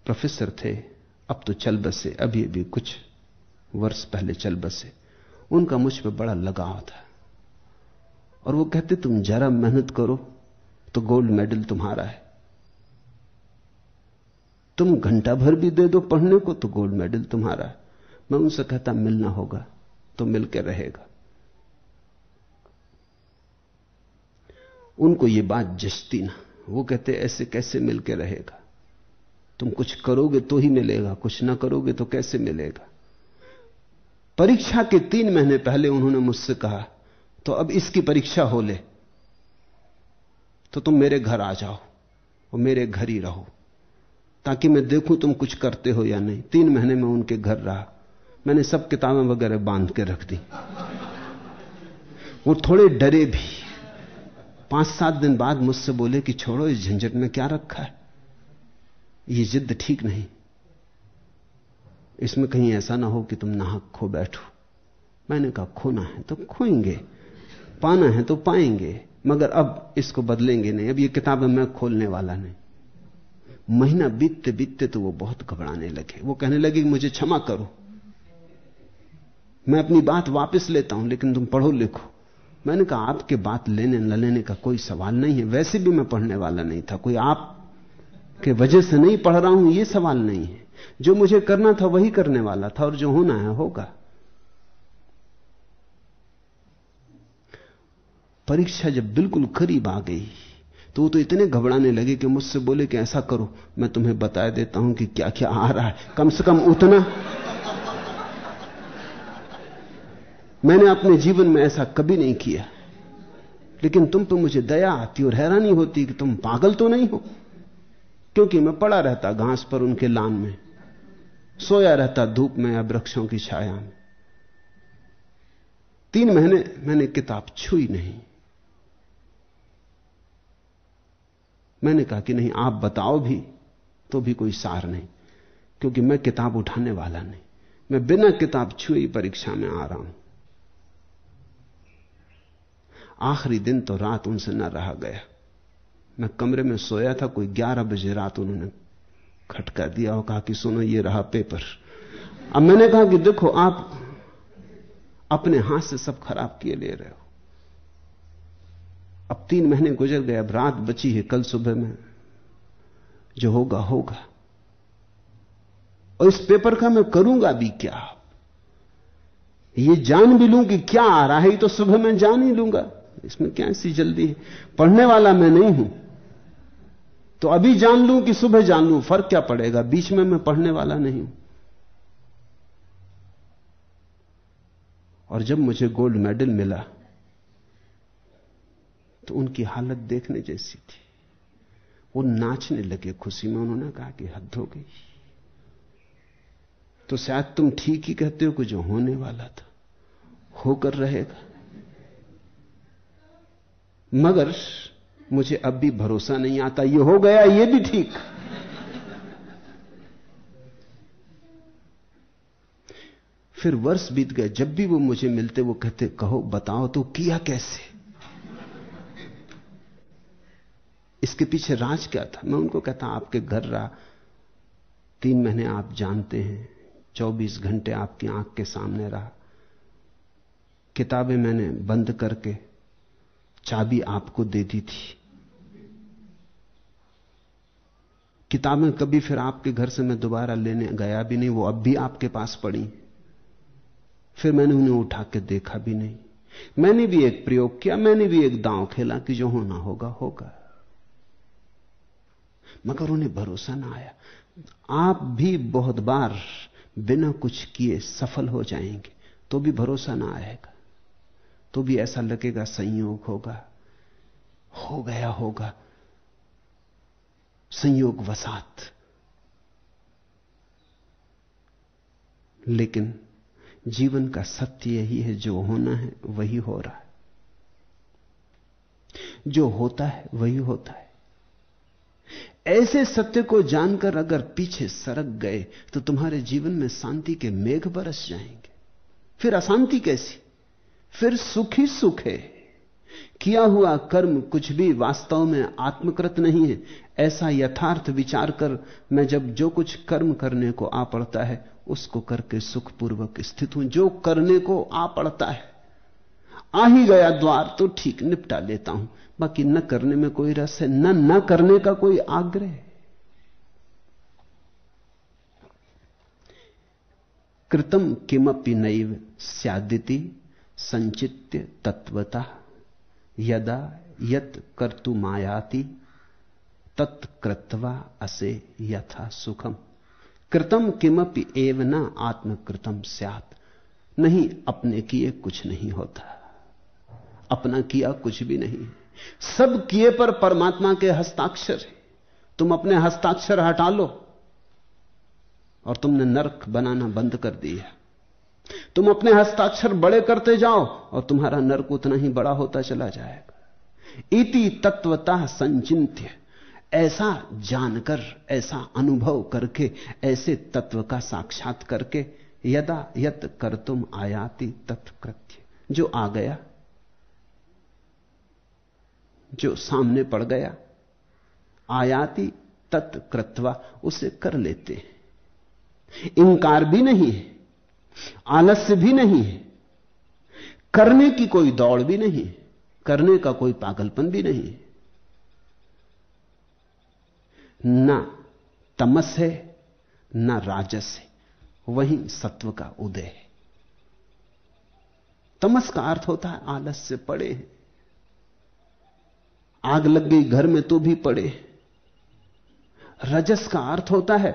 प्रोफेसर थे, अब तो चल बसे, अभी अभी कुछ वर्ष पहले चल बसे। उनका मुझ पर बड़ा लगाव था। और वो कहते, तुम जरा मेहनत करो तो गोल्ड मेडल तुम्हारा है। तुम घंटा भर भी दे दो पढ़ने को तो गोल्ड मेडल तुम्हारा है। मैं उनसे कहता, मिलना होगा तो मिलकर रहेगा। उनको ये बात जचती ना। वो कहते, ऐसे कैसे मिलकर रहेगा? तुम कुछ करोगे तो ही मिलेगा, कुछ ना करोगे तो कैसे मिलेगा? परीक्षा के तीन महीने पहले उन्होंने मुझसे कहा तो अब इसकी परीक्षा हो ले तो तुम मेरे घर आ जाओ और मेरे घर ही रहो, ताकि मैं देखूँ तुम कुछ करते हो या नहीं। तीन महीने में उनके घर रहा, मैंने सब किताबें वगैरह बाँध के रख दी। वो थोड़े डरे भी। पाँच सात दिन बाद मुझसे बोले कि छोड़ो, इस झंझट में क्या रखा है? ये जिद ठीक नहीं। इसमें कहीं ऐसा ना हो कि तुम नाहक खो बैठो। मैंने कहा, खोना है तो खोएँगे, पाना है तो पाएँगे, मगर अब इसको बदलेंगे नहीं, अब ये किताबें मैं खोलने वाला नहीं। महीना बीतते बीतते तो वो बहुत घबराने लगे। वो कहने लगे कि मुझे क्षमा करो। मैं अपनी बात वापस लेता हूँ, लेकिन तुम पढ़ो लिखो। मैंने कहा, आपके बात लेने न लेने का कोई सवाल नहीं है। वैसे भी मैं पढ़ने वाला नहीं था। कोई आप के वजह से नहीं पढ़ रहा हूँ यह सवाल नहीं है। जो मुझे करना था वही करने वाला था और जो होना है होगा। परीक्षा जब बिल्कुल करीब आ गई तो वो तो इतने घबराने लगे कि मुझसे बोले कि ऐसा करो, मैं तुम्हें बता देता हूँ कि क्या क्या आ रहा है। कम से कम उतना। मैंने अपने जीवन में ऐसा कभी नहीं किया। लेकिन तुम पे मुझे दया आती और हैरानी होती कि तुम पागल तो नहीं हो, क्योंकि मैं पड़ा रहता घास पर उनके लान में। सोया रहता धूप में या वृक्षों की छाया में। तीन महीने मैंने किताब छुई नहीं। मैंने कहा कि नहीं, आप बताओ भी तो भी कोई सार नहीं, क्योंकि मैं किताब उठाने वाला नहीं। मैं बिना किताब छुए परीक्षा में आ रहा हूँ। आखिरी दिन तो रात उनसे न रहा गया। मैं कमरे में सोया था, कोई ग्यारह बजे रात उन्होंने खटका दिया और कहा कि सुनो, ये रहा पेपर। अब मैंने कहा कि देखो, आप अपने हाथ से सब खराब किए ले रहे हो। अब तीन महीने गुजर गए, अब रात बची है, कल सुबह में जो होगा होगा। और इस पेपर का मैं करूँगा भी क्या? ये जान भी लूँ कि क्या आ रहा है तो सुबह मैं जान ही लूँगा। इसमें क्या ऐसी जल्दी है? पढ़ने वाला मैं नहीं हूँ। तो अभी जान लूँ कि सुबह जान लूँ, फ़र्क क्या पड़ेगा? बीच में मैं पढ़ने वाला नहीं हूँ। और जब मुझे गोल्ड मेडल मिला तो उनकी हालत देखने जैसी थी। वो नाचने लगे खुशी में, उन्होंने कहा कि हद हो गई। तो शायद तुम ठीक ही कहते हो कि जो होने वाला था, होकर रहेगा। मगर मुझे अब भी भरोसा नहीं आता, ये हो गया, ये भी ठीक। फिर वर्ष बीत गए, जब भी वो मुझे मिलते, वो कहते, कहो, बताओ तो किया कैसे? इसके पीछे राज क्या था? मैं उनको कहता, आपके घर रहा, तीन महीने आप जानते हैं, चौबीस घंटे आपकी आँख के सामने रहा। किताबें मैंने बंद करके चाबी आपको दे दी थी। किताबें कभी फिर आपके घर से मैं दोबारा लेने गया भी नहीं, वो अब भी आपके पास पड़ी। फिर मैंने उन्हें उठा के देखा भी नहीं। मैंने भी एक प्रयोग किया, मैंने भी एक दांव खेला कि जो होना होगा होगा। मगर उन्हें भरोसा ना आया। आप भी बहुत बार बिना कुछ किए सफल हो जाएँगे तो भी भरोसा ना आएगा। तो भी ऐसा लगेगा संयोग होगा। हो गया होगा। संयोग वसात। लेकिन जीवन का सत्य यही है, जो होना है, वही हो रहा है। जो होता है, वही होता है। ऐसे सत्य को जानकर अगर पीछे सरक गए तो तुम्हारे जीवन में शांति के मेघ बरस जाएँगे। फिर अशांति कैसी? फिर सुख ही सुख। है किया हुआ कर्म कुछ भी वास्तव में आत्मकृत नहीं है। ऐसा यथार्थ विचार कर मैं जब जो कुछ कर्म करने को आ पड़ता है, उसको करके सुखपूर्वक स्थित हूँ। जो करने को आ पड़ता है, आ ही गया द्वार तो ठीक निपटा लेता हूँ। बाकी न करने में कोई रस है, न न करने का कोई आग्रह। कृतम किमपि नैव सदिति संचित्य तत्वता यदा यत कर्तु मायाति तत्कृत्वा असे यथा सुखम। कृतम किमपि एव न आत्मकृतम स्यात। नहीं अपने किए कुछ नहीं होता। अपना किया कुछ भी नहीं। सब किए पर परमात्मा के हस्ताक्षर है। तुम अपने हस्ताक्षर हटा लो। और तुमने नरक बनाना बंद कर दिया। तुम अपने हस्ताक्षर बड़े करते जाओ और तुम्हारा नरक उतना ही बड़ा होता चला जाएगा। इति तत्वता संचिंत्य ऐसा जानकर, ऐसा अनुभव करके, ऐसे तत्व का साक्षात करके यदा यत कर तुम आयाति तत्कृत्य। जो आ गया, जो सामने पड़ गया, आयाति तत्कृत्वा उसे कर लेते हैं। इंकार भी नहीं है। आलस्य भी नहीं है। करने की कोई दौड़ भी नहीं करने का कोई पागलपन भी नहीं ना तमस है, ना राजस है, वही सत्व का उदय है। तमस का अर्थ होता है आलस्य पड़े हैं। आग लग गई घर में तो भी पड़े रजस का अर्थ होता है,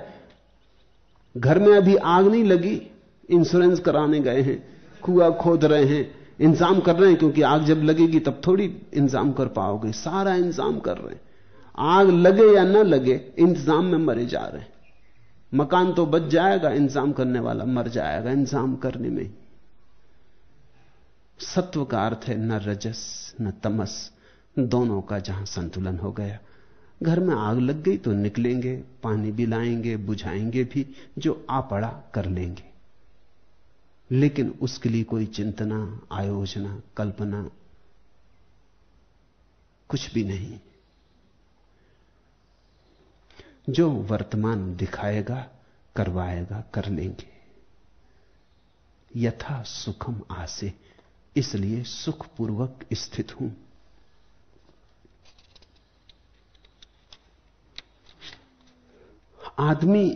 घर में अभी आग नहीं लगी इंश्योरेंस कराने गए हैं, कुआ खोद रहे हैं, इंतज़ाम कर रहे हैं, क्योंकि आग जब लगेगी तब थोड़ी इंतज़ाम कर पाओगे, सारा इंतज़ाम कर रहे हैं। आग लगे या ना लगे, इंतज़ाम में मरे जा रहे हैं। मकान तो बच जाएगा, इंतज़ाम करने वाला मर जाएगा, इंतज़ाम करने में। सत्व का अर्थ है न रजस, न तमस, दोनों का जहाँ संतुलन हो गया। घर में आग लग गई तो निकलेंगे, पानी भी लाएँगे बुझाएँगे भी, जो आ पड़ा कर लेंगे। लेकिन उसके लिए कोई चिंतना, आयोजना, कल्पना कुछ भी नहीं। जो वर्तमान दिखाएगा, करवाएगा, कर लेंगे। यथा सुखम आसे, इसलिए सुखपूर्वक स्थित हूँ। आदमी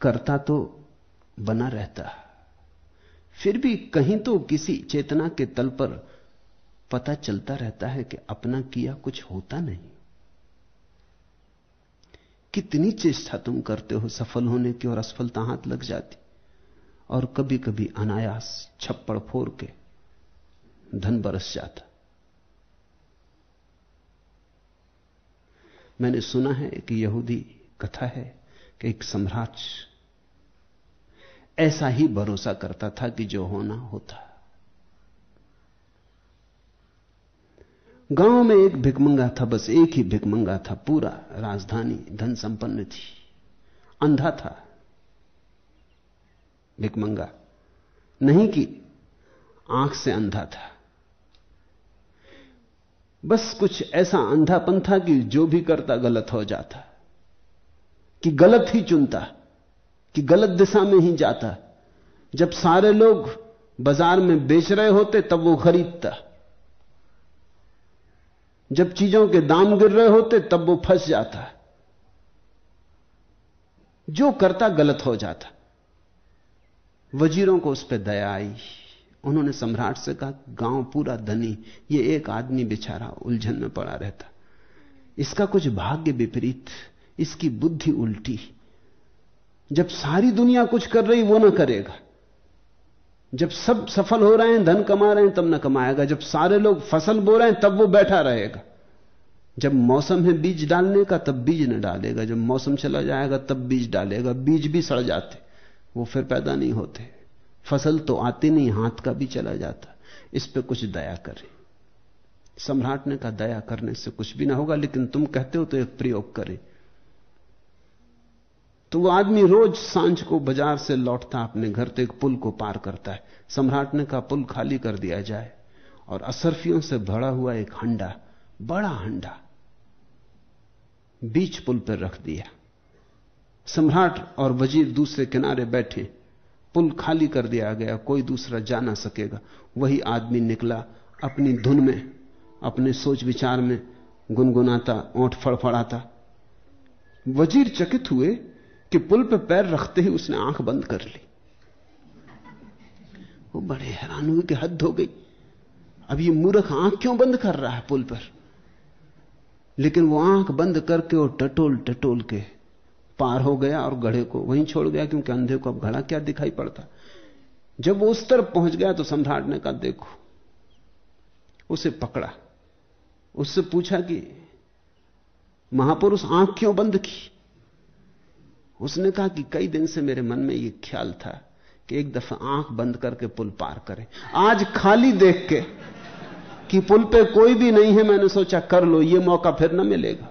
करता तो बना रहता। फिर भी कहीं तो किसी चेतना के तल पर पता चलता रहता है कि अपना किया कुछ होता नहीं। कितनी चेष्टा तुम करते हो सफल होने की और असफलता हाथ लग जाती। और कभी कभी अनायास छप्पड़ फोड़ के धन बरस जाता। मैंने सुना है कि यहूदी कथा है कि एक सम्राट ऐसा ही भरोसा करता था कि जो होना होता। गाँव में एक भिकमंगा था, बस एक ही भिकमंगा था, पूरा राजधानी धन संपन्न थी, अंधा था। भिकमंगा नहीं कि आँख से अंधा था, बस कुछ ऐसा अंधापन था कि जो भी करता गलत हो जाता, कि गलत ही चुनता। कि गलत दिशा में ही जाता। जब सारे लोग बाज़ार में बेच रहे होते, तब वो खरीदता। जब चीज़ों के दाम गिर रहे होते, तब वो फंस जाता। जो करता, गलत हो जाता। वजीरों को उस पर दया आई। उन्होंने सम्राट से कहा, गाँव पूरा धनी, ये एक आदमी बेचारा उलझन में पड़ा रहता। इसका कुछ भाग्य विपरीत, इसकी बुद्धि उल्टी। जब सारी दुनिया कुछ कर रही, वो ना करेगा। जब सब सफल हो रहे हैं, धन कमा रहे हैं, तब ना कमाएगा। जब सारे लोग फ़सल बो रहे हैं, तब वो बैठा रहेगा। जब मौसम है बीज डालने का, तब बीज न डालेगा। जब मौसम चला जाएगा, तब बीज डालेगा। बीज भी सड़ जाते, वो फिर पैदा नहीं होते। फ़सल तो आती नहीं, हाथ का भी चला जाता। इस पर कुछ दया करें। सम्राट ने कहा, दया करने से कुछ भी ना होगा, लेकिन तुम कहते हो तो एक प्रयोग करें। तो वो आदमी रोज साँझ को बाज़ार से लौटता, अपने घर तो एक पुल को पार करता है। सम्राट ने कहा, पुल खाली कर दिया जाए। और असरफियों से भरा हुआ एक हंडा, बड़ा हंडा, बीच पुल पर रख दिया। सम्राट और वज़ीर दूसरे किनारे बैठे। पुल खाली कर दिया गया, कोई दूसरा जा ना सकेगा। वही आदमी निकला, अपनी धुन में, अपने सोच विचार में गुनगुनाता, ओंठ फड़फड़ाता। वज़ीर चकित हुए कि पुल पे पैर रखते ही उसने आँख बंद कर ली। वो बड़े हैरान हुए कि हद हो गई। अब ये मूर्ख आँख क्यों बंद कर रहा है पुल पर? लेकिन वो आँख बंद करके और टटोल टटोल के पार हो गया और घड़े को वहीं छोड़ गया, क्योंकि अंधे को अब घड़ा क्या दिखाई पड़ता? जब वो उस तरफ़ पहुँच गया तो सम्राट ने कहा, देखो। उसे पकड़ा। उससे पूछा कि महापुरुष आँख क्यों बंद की? उसने कहा कि कई दिन से मेरे मन में यह ख्याल था कि एक दफ़ा आँख बंद करके पुल पार करें। आज खाली देख के कि पुल पे कोई भी नहीं है, मैंने सोचा कर लो, ये मौका फिर ना मिलेगा।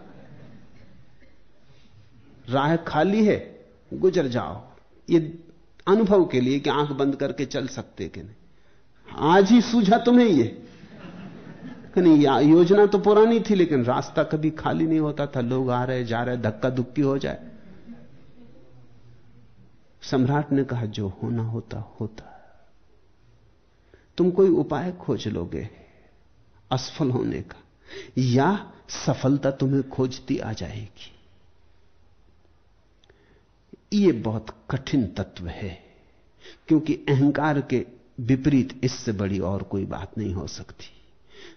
राह खाली है, गुजर जाओ। ये अनुभव के लिए कि आँख बंद करके चल सकते कि नहीं। आज ही सूझा तुम्हें ये। नहीं योजना तो पुरानी थी, लेकिन रास्ता कभी खाली नहीं होता था। लोग आ रहे, जा रहे धक्का दुक्की हो जाए। सम्राट ने कहा, जो होना होता होता तुम कोई उपाय खोज लोगे असफल होने का? या सफलता तुम्हें खोजती आ जाएगी? ये बहुत कठिन तत्व है, क्योंकि अहंकार के विपरीत इससे बड़ी और कोई बात नहीं हो सकती।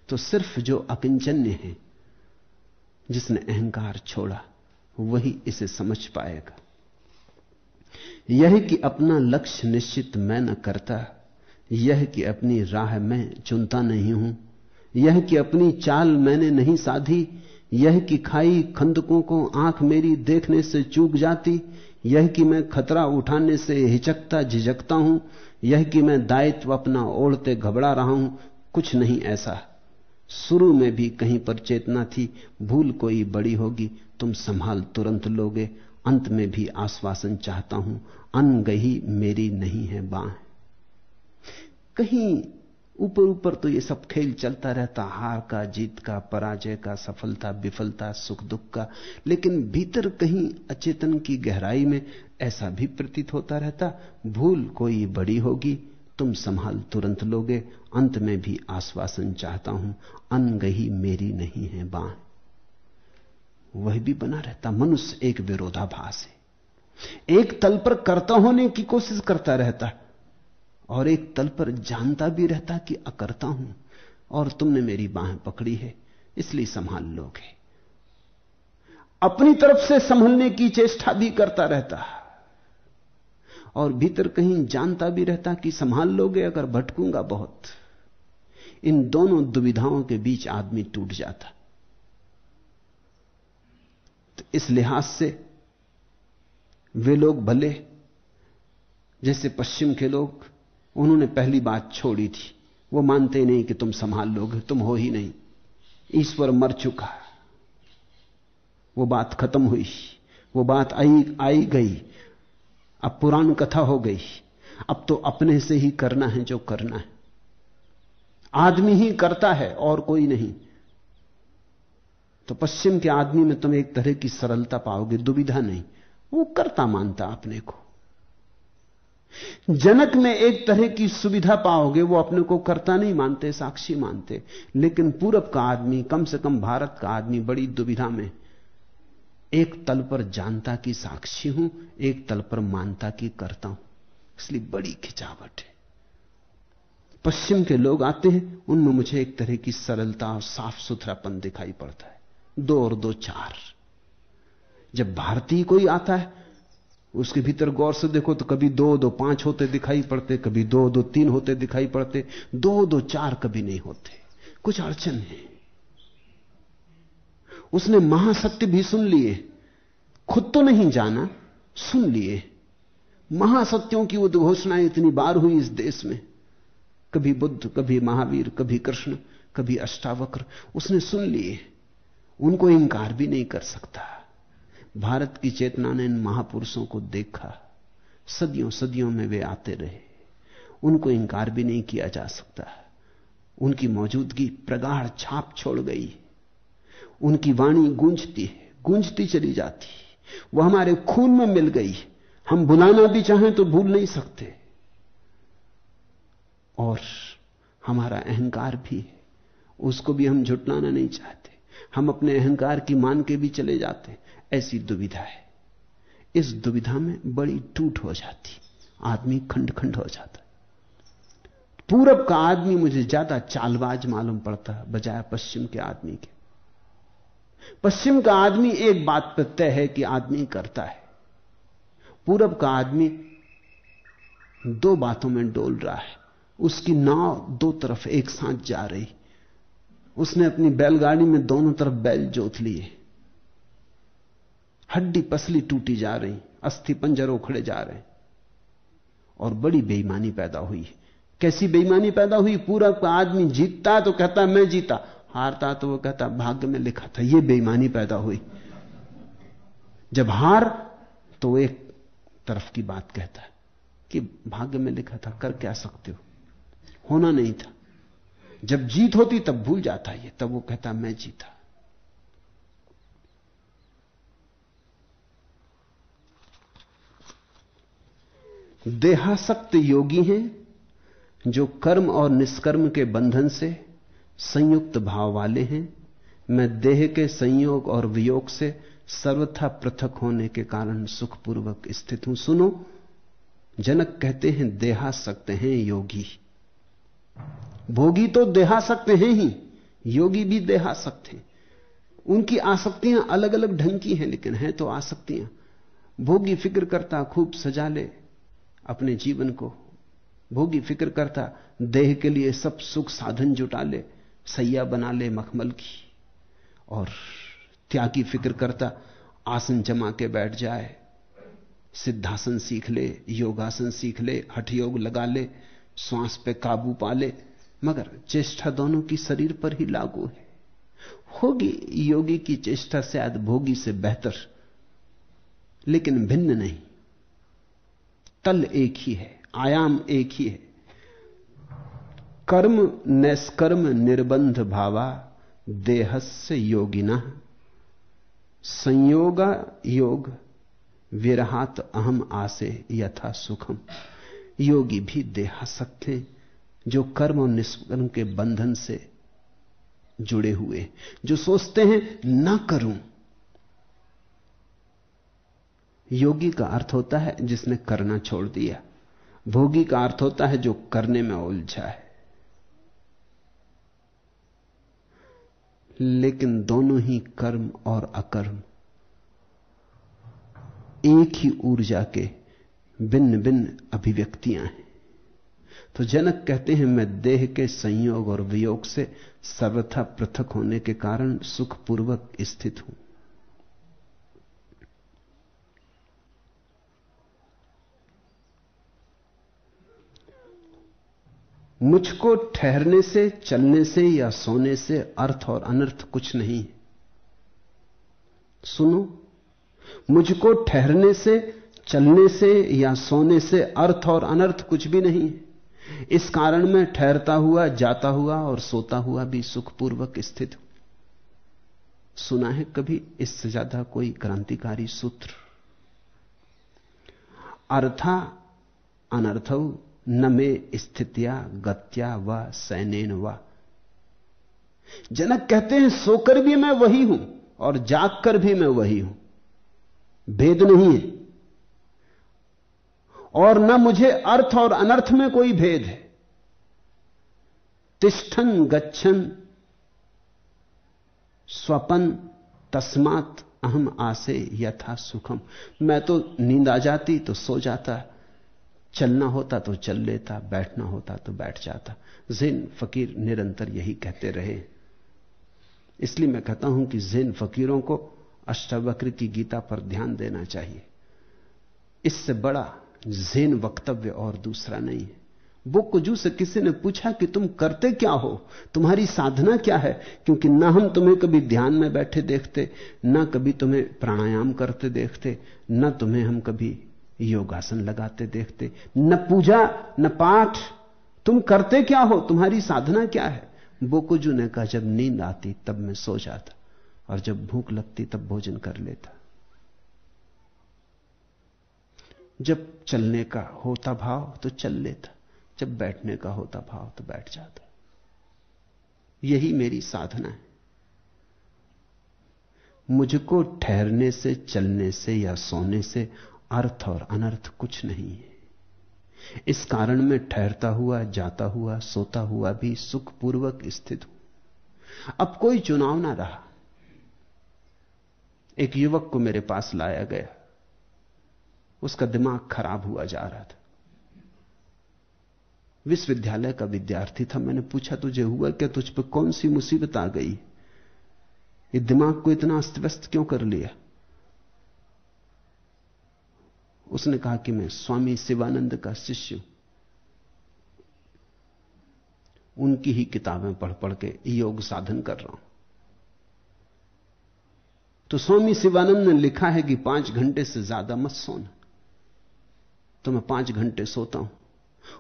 तो सिर्फ़ जो अकिंचन्य है, जिसने अहंकार छोड़ा, वही इसे समझ पाएगा। यह कि अपना लक्ष्य निश्चित मैं न करता, यह कि अपनी राह मैं चुनता नहीं हूँ, यह कि अपनी चाल मैंने नहीं साधी, यह कि खाई खंदकों को आँख मेरी देखने से चूक जाती, यह कि मैं खतरा उठाने से हिचकता झिझकता हूँ, यह कि मैं दायित्व अपना ओढ़ते घबरा रहा हूँ, कुछ नहीं ऐसा। शुरू में भी कहीं पर चेतना थी, भूल कोई बड़ी होगी, तुम संभाल तुरंत लोगे अंत में भी आश्वासन चाहता हूँ, अनगही मेरी नहीं है बाह। कहीं ऊपर ऊपर तो ये सब खेल चलता रहता, हार का, जीत का, पराजय का, सफलता, विफलता, सुख दुख का, लेकिन भीतर कहीं अचेतन की गहराई में ऐसा भी प्रतीत होता रहता, भूल कोई बड़ी होगी, तुम संभाल तुरंत लोगे, अंत में भी आश्वासन चाहता हूँ, अनगही मेरी नहीं है बाण वह भी बना रहता, मनुष्य एक विरोधाभास है। एक तल पर करता होने की कोशिश करता रहता और एक तल पर जानता भी रहता कि अकर्ता हूँ और तुमने मेरी बाहें पकड़ी है, इसलिए संभाल लोगे अपनी तरफ़ से संभलने की चेष्टा भी करता रहता और भीतर कहीं जानता भी रहता कि संभाल लोगे अगर भटकूँगा बहुत। इन दोनों दुविधाओं के बीच आदमी टूट जाता। तो इस लिहाज से वे लोग भले, जैसे पश्चिम के लोग, उन्होंने पहली बात छोड़ी थी। वो मानते नहीं कि तुम संभाल लोगे, तुम हो ही नहीं। ईश्वर मर चुका। वो बात खत्म हुई। वो बात आई आई गई। अब पुराण कथा हो गई। अब तो अपने से ही करना है जो करना है। आदमी ही करता है और कोई नहीं। तो पश्चिम के आदमी में तुम एक तरह की सरलता पाओगे, दुविधा नहीं। वो करता मानता अपने को। जनक में एक तरह की सुविधा पाओगे, वो अपने को करता नहीं मानते, साक्षी मानते। लेकिन पूरब का आदमी, कम से कम भारत का आदमी बड़ी दुविधा में। एक तल पर जानता की साक्षी हूँ, एक तल पर मानता की करता हूँ। इसलिए बड़ी खिंचावट है। पश्चिम के लोग आते हैं, उनमें मुझे एक तरह की सरलता और साफ़ सुथरापन दिखाई पड़ता है। दो और दो चार। जब भारतीय कोई आता है, उसके भीतर गौर से देखो तो कभी दो दो पाँच होते दिखाई पड़ते, कभी दो दो तीन होते दिखाई पड़ते, दो दो चार कभी नहीं होते। कुछ अड़चन है। उसने महासत्य भी सुन लिए। खुद तो नहीं जाना, सुन लिए। महासत्यों की उद्घोषणाएँ इतनी बार हुई इस देश में। कभी बुद्ध, कभी महावीर, कभी कृष्ण, कभी अष्टावक्र, उसने सुन लिए। उनको इंकार भी नहीं कर सकता। भारत की चेतना ने इन महापुरुषों को देखा। सदियों सदियों में वे आते रहे। उनको इंकार भी नहीं किया जा सकता। उनकी मौजूदगी प्रगाढ़ छाप छोड़ गई। उनकी वाणी गूंजती है, गूंजती चली जाती। वह हमारे खून में मिल गई। हम बुलाना भी चाहें तो भूल नहीं सकते। और हमारा अहंकार भी उसको भी हम झुटलाना नहीं चाहते। हम अपने अहंकार की मान के भी चले जाते ऐसी दुविधा है। इस दुविधा में बड़ी टूट हो जाती। आदमी खंड खंड हो जाता। पूरब का आदमी मुझे ज़्यादा चालबाज मालूम पड़ता है बजाय पश्चिम के आदमी के। पश्चिम का आदमी एक बात पर तय है कि आदमी करता है। पूरब का आदमी दो बातों में डोल रहा है। उसकी नाव दो तरफ़ एक साथ जा रही। उसने अपनी बैलगाड़ी में दोनों तरफ़ बैल जोत लिए। हड्डी पसली टूटी जा रही, अस्थि पंजर उखड़े जा रहे। और बड़ी बेईमानी पैदा हुई। कैसी बेईमानी पैदा हुई? पूरा आदमी जीतता तो कहता, मैं जीता। हारता तो वो कहता, भाग्य में लिखा था। ये बेईमानी पैदा हुई। जब हार तो एक तरफ़ की बात कहता है कि, भाग्य में लिखा था, कर क्या सकते हो? होना नहीं था। जब जीत होती तब भूल जाता ये, तब वो कहता, मैं जीता। देहासक्त योगी हैं जो कर्म और निष्कर्म के बंधन से संयुक्त भाव वाले हैं। मैं देह के संयोग और वियोग से सर्वथा पृथक होने के कारण सुखपूर्वक स्थित हूँ। सुनो, जनक कहते हैं देहासक्त हैं योगी। भोगी तो देहा सकते हैं ही, योगी भी देहा सकते हैं। उनकी आसक्तियाँ अलग अलग ढंग की हैं, लेकिन हैं तो आसक्तियाँ। भोगी फ़िक्र करता खूब सजा ले अपने जीवन को। भोगी फ़िक्र करता देह के लिए सब सुख साधन जुटा ले, सैया बना ले मखमल की। और त्यागी फ़िक्र करता आसन जमा के बैठ जाए, सिद्धासन सीख ले, योगासन सीख ले हठ योग लगा ले, श्वास पे काबू पा ले। मगर चेष्टा दोनों की शरीर पर ही लागू है। होगी योगी की चेष्टा शायद भोगी से बेहतर, लेकिन भिन्न नहीं। तल एक ही है, आयाम एक ही है। कर्म नैष्कर्म निर्बंध भावा, देहस्य योगिना। संयोगा योग, विरहात अहम आसे यथा सुखम। योगी भी देहासक्त हैं। जो कर्म और निष्कर्म के बंधन से जुड़े हुए, जो सोचते हैं, ना करूँ। योगी का अर्थ होता है, जिसने करना छोड़ दिया। भोगी का अर्थ होता है, जो करने में उलझा है। लेकिन दोनों ही कर्म और अकर्म एक ही ऊर्जा के भिन्न भिन्न अभिव्यक्तियाँ हैं। तो जनक कहते हैं, मैं देह के संयोग और वियोग से सर्वथा पृथक होने के कारण सुखपूर्वक स्थित हूँ। मुझको ठहरने से, चलने से या सोने से अर्थ और अनर्थ कुछ नहीं सुनो, मुझको ठहरने से, चलने से या सोने से अर्थ और अनर्थ कुछ भी नहीं इस कारण मैं ठहरता हुआ, जाता हुआ और सोता हुआ भी सुखपूर्वक स्थित हूँ। सुना है कभी इससे ज़्यादा कोई क्रांतिकारी सूत्र? अर्था अनर्थव न में स्थितिया गत्या व सैनेन व। जनक कहते हैं, सोकर भी मैं वही हूँ और जागकर भी मैं वही हूँ। भेद नहीं है। और न मुझे अर्थ और अनर्थ में कोई भेद है। तिष्ठन गच्छन, स्वपन तस्मात अहम आसे यथा सुखम। मैं तो नींद आ जाती तो सो जाता, चलना होता तो चल लेता, बैठना होता तो बैठ जाता। जिन फकीर निरंतर यही कहते रहे। इसलिए मैं कहता हूँ कि जिन फकीरों को अष्टावक्र की गीता पर ध्यान देना चाहिए। इससे बड़ा जेन वक्तव्य और दूसरा नहीं है। बुकजू से किसी ने पूछा कि तुम करते क्या हो? तुम्हारी साधना क्या है? क्योंकि ना हम तुम्हें कभी ध्यान में बैठे देखते, ना कभी तुम्हें प्राणायाम करते देखते, ना तुम्हें हम कभी योगासन लगाते देखते, न पूजा, न पाठ। तुम करते क्या हो? तुम्हारी साधना क्या है? बोकुजू ने कहा, जब नींद आती तब मैं सो जाता और जब भूख लगती तब भोजन कर लेता। जब चलने का होता भाव तो चल लेता, जब बैठने का होता भाव तो बैठ जाता। यही मेरी साधना है। मुझको ठहरने से, चलने से या सोने से अर्थ और अनर्थ कुछ नहीं है। इस कारण मैं ठहरता हुआ, जाता हुआ, सोता हुआ भी सुखपूर्वक स्थित हूँ। अब कोई चुनाव ना रहा। एक युवक को मेरे पास लाया गया। उसका दिमाग खराब हुआ जा रहा था। विश्वविद्यालय का विद्यार्थी था। मैंने पूछा, तुझे हुआ क्या? तुझ पर कौन सी मुसीबत आ गई? ये दिमाग को इतना अस्त व्यस्त क्यों कर लिया? उसने कहा कि मैं स्वामी शिवानंद का शिष्य हूँ। उनकी ही किताबें पढ़ पढ़ के योग साधन कर रहा हूँ। तो स्वामी शिवानंद ने लिखा है कि पाँच घंटे से ज़्यादा मत सोना। तो मैं पाँच घंटे सोता हूँ।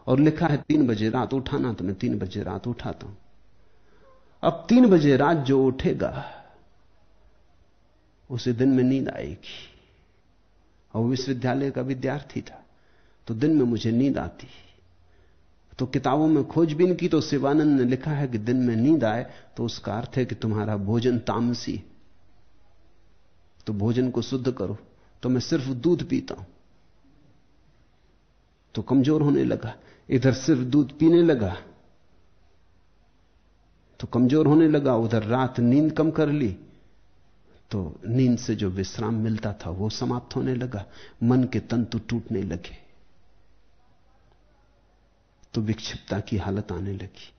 और लिखा है तीन बजे रात उठाना तो मैं तीन बजे रात उठाता हूँ। अब तीन बजे रात जो उठेगा, उसे दिन में नींद आएगी। और विश्वविद्यालय का विद्यार्थी था तो दिन में मुझे नींद आती। तो किताबों में खोजबीन की तो शिवानंद ने लिखा है कि दिन में नींद आए तो उसका अर्थ है कि तुम्हारा भोजन तामसी तो भोजन को शुद्ध करो तो मैं सिर्फ़ दूध पीता हूँ। तो कमज़ोर होने लगा। इधर सिर्फ़ दूध पीने लगा तो कमज़ोर होने लगा। उधर रात नींद कम कर ली तो नींद से जो विश्राम मिलता था वो समाप्त होने लगा। मन के तंतु टूटने लगे तो विक्षिप्तता की हालत आने लगी।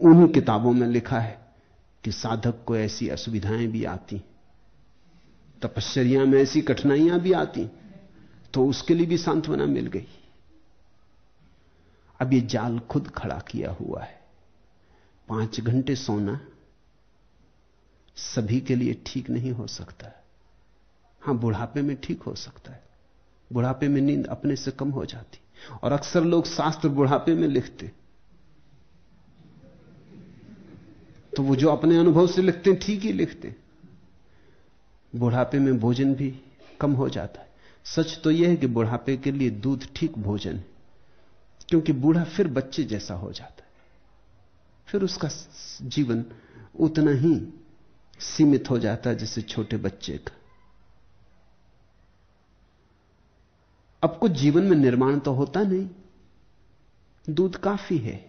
उन्हीं किताबों में लिखा है कि साधक को ऐसी असुविधाएँ भी आती, तपश्चर्या में ऐसी कठिनाइयाँ भी आती तो उसके लिए भी सांत्वना मिल गई। अब ये जाल खुद खड़ा किया हुआ है। पाँच घंटे सोना सभी के लिए ठीक नहीं हो सकता। हाँ, बुढ़ापे में ठीक हो सकता है। बुढ़ापे में नींद अपने से कम हो जाती। और अक्सर लोग शास्त्र बुढ़ापे में लिखते। तो वो जो अपने अनुभव से लिखते ठीक ही लिखते। बुढ़ापे में भोजन भी कम हो जाता है। सच तो यह है कि बुढ़ापे के लिए दूध ठीक भोजन है, क्योंकि बूढ़ा फिर बच्चे जैसा हो जाता है। फिर उसका जीवन उतना ही सीमित हो जाता है जैसे छोटे बच्चे का। अब कुछ जीवन में निर्माण तो होता नहीं, दूध काफ़ी है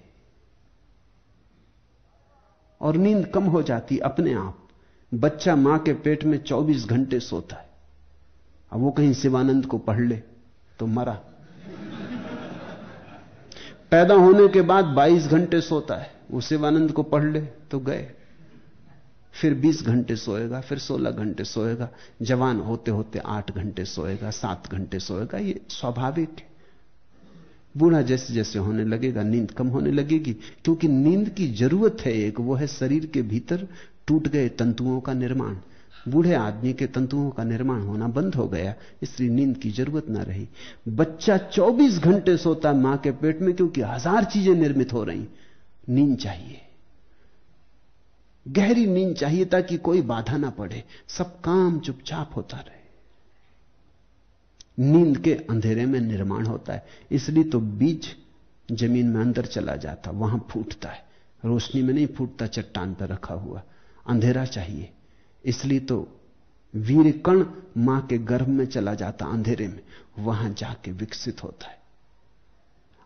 और नींद कम हो जाती अपने आप। बच्चा माँ के पेट में 24 घंटे सोता है। अब वो कहीं शिवानंद को पढ़ ले तो मरा। पैदा होने के बाद 22 घंटे सोता है, वो शिवानंद को पढ़ ले तो गए। फिर 20 घंटे सोएगा, फिर 16 घंटे सोएगा, जवान होते होते 8 घंटे सोएगा 7 घंटे सोएगा, ये स्वाभाविक है। बूढ़ा जैसे जैसे होने लगेगा, नींद कम होने लगेगी, क्योंकि नींद की ज़रूरत है एक, वो है शरीर के भीतर टूट गए तंतुओं का निर्माण। बूढ़े आदमी के तंतुओं का निर्माण होना बंद हो गया, इसलिए नींद की ज़रूरत ना रही। बच्चा 24 घंटे सोता है माँ के पेट में क्योंकि हज़ार चीज़ें निर्मित हो रही। नींद चाहिए। गहरी नींद चाहिए ताकि कोई बाधा ना पड़े। सब काम चुपचाप होता रहे। नींद के अंधेरे में निर्माण होता है। इसलिए तो बीज ज़मीन में अंदर चला जाता, वहाँ फूटता है। रोशनी में नहीं फूटता, चट्टान पर रखा हुआ। अंधेरा चाहिए। इसलिए तो वीर कण माँ के गर्भ में चला जाता, अंधेरे में, वहाँ जाके विकसित होता है।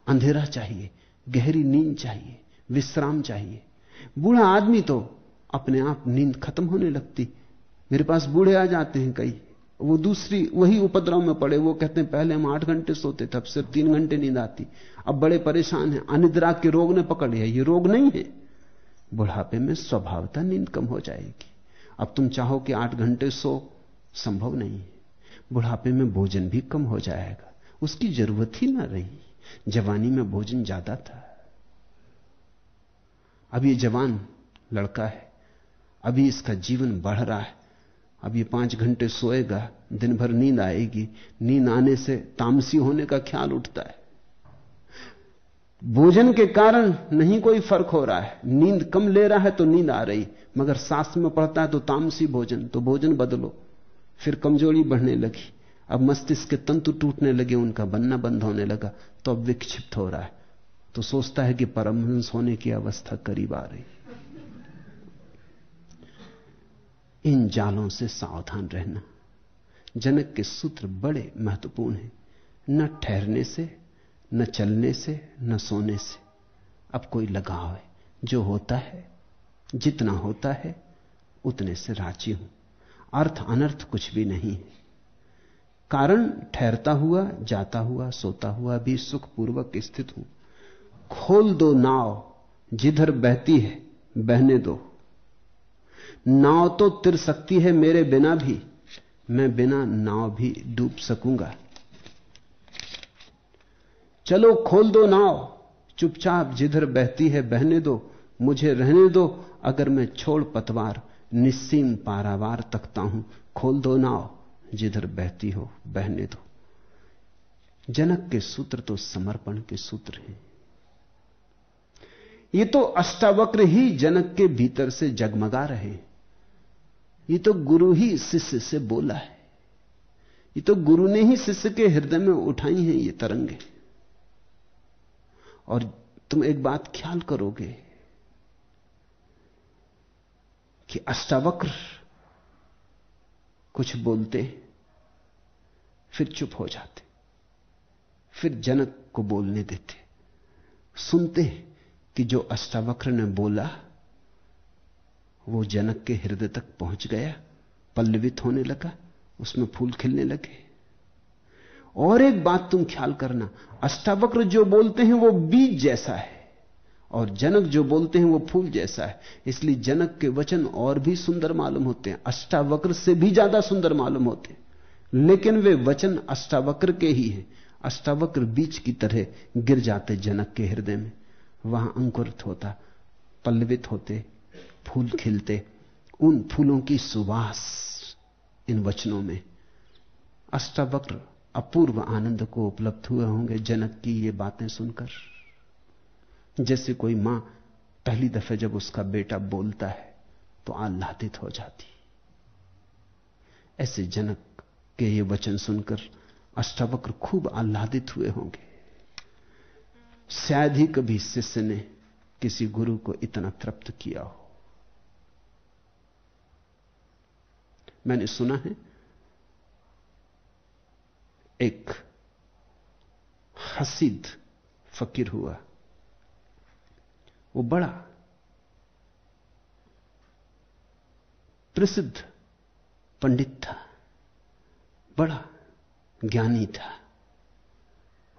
अंधेरा चाहिए, गहरी नींद चाहिए, विश्राम चाहिए। बूढ़ा आदमी तो अपने आप नींद खत्म होने लगती। मेरे पास बूढ़े आ जाते हैं कई, वो दूसरी, वही उपद्रव में पड़े, वो कहते हैं, पहले हम आठ घंटे सोते थे, अब सिर्फ़ तीन घंटे नींद आती। अब बड़े परेशान हैं, अनिद्रा के रोग ने पकड़ लिया। ये रोग नहीं है। बुढ़ापे में स्वभावता नींद कम हो जाएगी। अब तुम चाहो कि आठ घंटे सो, संभव नहीं। बुढ़ापे में भोजन भी कम हो जाएगा। उसकी ज़रूरत ही ना रही। जवानी में भोजन ज़्यादा था। अब ये जवान लड़का है। अभी इसका जीवन बढ़ रहा है। अब ये पाँच घंटे सोएगा, दिन भर नींद आएगी। नींद आने से तामसी होने का ख्याल उठता है। भोजन के कारण नहीं कोई फ़र्क हो रहा है। नींद कम ले रहा है तो नींद आ रही, मगर शास्त्र में पड़ता है तो तामसी भोजन तो भोजन बदलो। फिर कमज़ोरी बढ़ने लगी। अब मस्तिष्क के तंतु टूटने लगे, उनका बनना बंद होने लगा तो अब विक्षिप्त हो रहा है। तो सोचता है कि परमहंस होने की अवस्था करीब आ रही। इन जालों से सावधान रहना, जनक के सूत्र बड़े महत्वपूर्ण हैं। न ठहरने से न चलने से, न सोने से। अब कोई लगाव है। जो होता है, जितना होता है, उतने से राज़ी हूँ। अर्थ अनर्थ कुछ भी नहीं है। कारण ठहरता हुआ, जाता हुआ, सोता हुआ भी सुखपूर्वक स्थित हूँ। खोल दो नाव, जिधर बहती है, बहने दो। नाव तो तिर सकती है मेरे बिना भी। मैं बिना नाव भी डूब सकूँगा। चलो खोल दो नाव। चुपचाप जिधर बहती है, बहने दो। मुझे रहने दो। अगर मैं छोड़ पतवार, निस्सीम पारावार तकता हूँ, खोल दो नाव। जिधर बहती हो, बहने दो। जनक के सूत्र तो समर्पण के सूत्र हैं। ये तो अष्टावक्र ही जनक के भीतर से जगमगा रहे ये तो गुरु ही शिष्य से बोला है। ये तो गुरु ने ही शिष्य के हृदय में उठाई हैं ये तरंगे। और तुम एक बात ख्याल करोगे कि अष्टावक्र कुछ बोलते, फिर चुप हो जाते, फिर जनक को बोलने देते। सुनते कि जो अष्टावक्र ने बोला, वो जनक के हृदय तक पहुँच गया, पल्लवित होने लगा, उसमें फूल खिलने लगे। और एक बात तुम ख्याल करना, अष्टावक्र जो बोलते हैं वो बीज जैसा है, और जनक जो बोलते हैं वो फूल जैसा है। इसलिए जनक के वचन और भी सुंदर मालूम होते हैं, अष्टावक्र से भी ज़्यादा सुंदर मालूम होते हैं। लेकिन वे वचन अष्टावक्र के ही हैं। अष्टावक्र बीज की तरह गिर जाते जनक के हृदय में। वहाँ अंकुरित होता, पल्लवित होते, फूल खिलते। उन फूलों की सुवास इन वचनों में। अष्टावक्र अपूर्व आनंद को उपलब्ध हुए होंगे जनक की ये बातें सुनकर। जैसे कोई माँ पहली दफे जब उसका बेटा बोलता है तो आह्लादित हो जाती। ऐसे जनक के ये वचन सुनकर अष्टावक्र खूब आह्लादित हुए होंगे। शायद ही कभी शिष्य ने किसी गुरु को इतना तृप्त किया हो। मैंने सुना है एक हसीद फकीर हुआ। वो बड़ा प्रसिद्ध पंडित था, बड़ा ज्ञानी था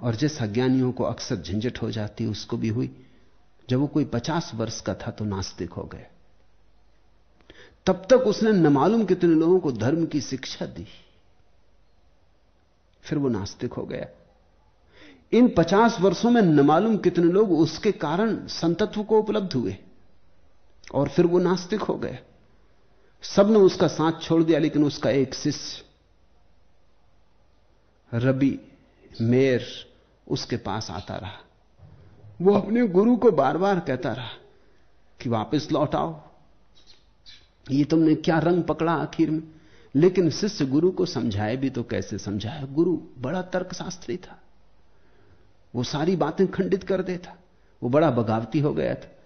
और जैसा ज्ञानियों को अक्सर झंझट हो जाती उसको भी हुई। जब वो कोई पचास वर्ष का था तो नास्तिक हो गया तब तक उसने न मालूम कितने लोगों को धर्म की शिक्षा दी। फिर वो नास्तिक हो गया। इन पचास वर्षों में न मालूम कितने लोग उसके कारण संतत्व को उपलब्ध हुए और फिर वो नास्तिक हो गया सबने उसका साथ छोड़ दिया, लेकिन उसका एक शिष्य, रबी मेर, उसके पास आता रहा। वो अपने गुरु को बार बार कहता रहा कि वापस लौट आओ। ये तुमने क्या रंग पकड़ा आखिर में? लेकिन शिष्य गुरु को समझाए भी तो कैसे समझाए गुरु बड़ा तर्कशास्त्री था। वो सारी बातें खंडित कर देता। वो बड़ा बगावती हो गया था।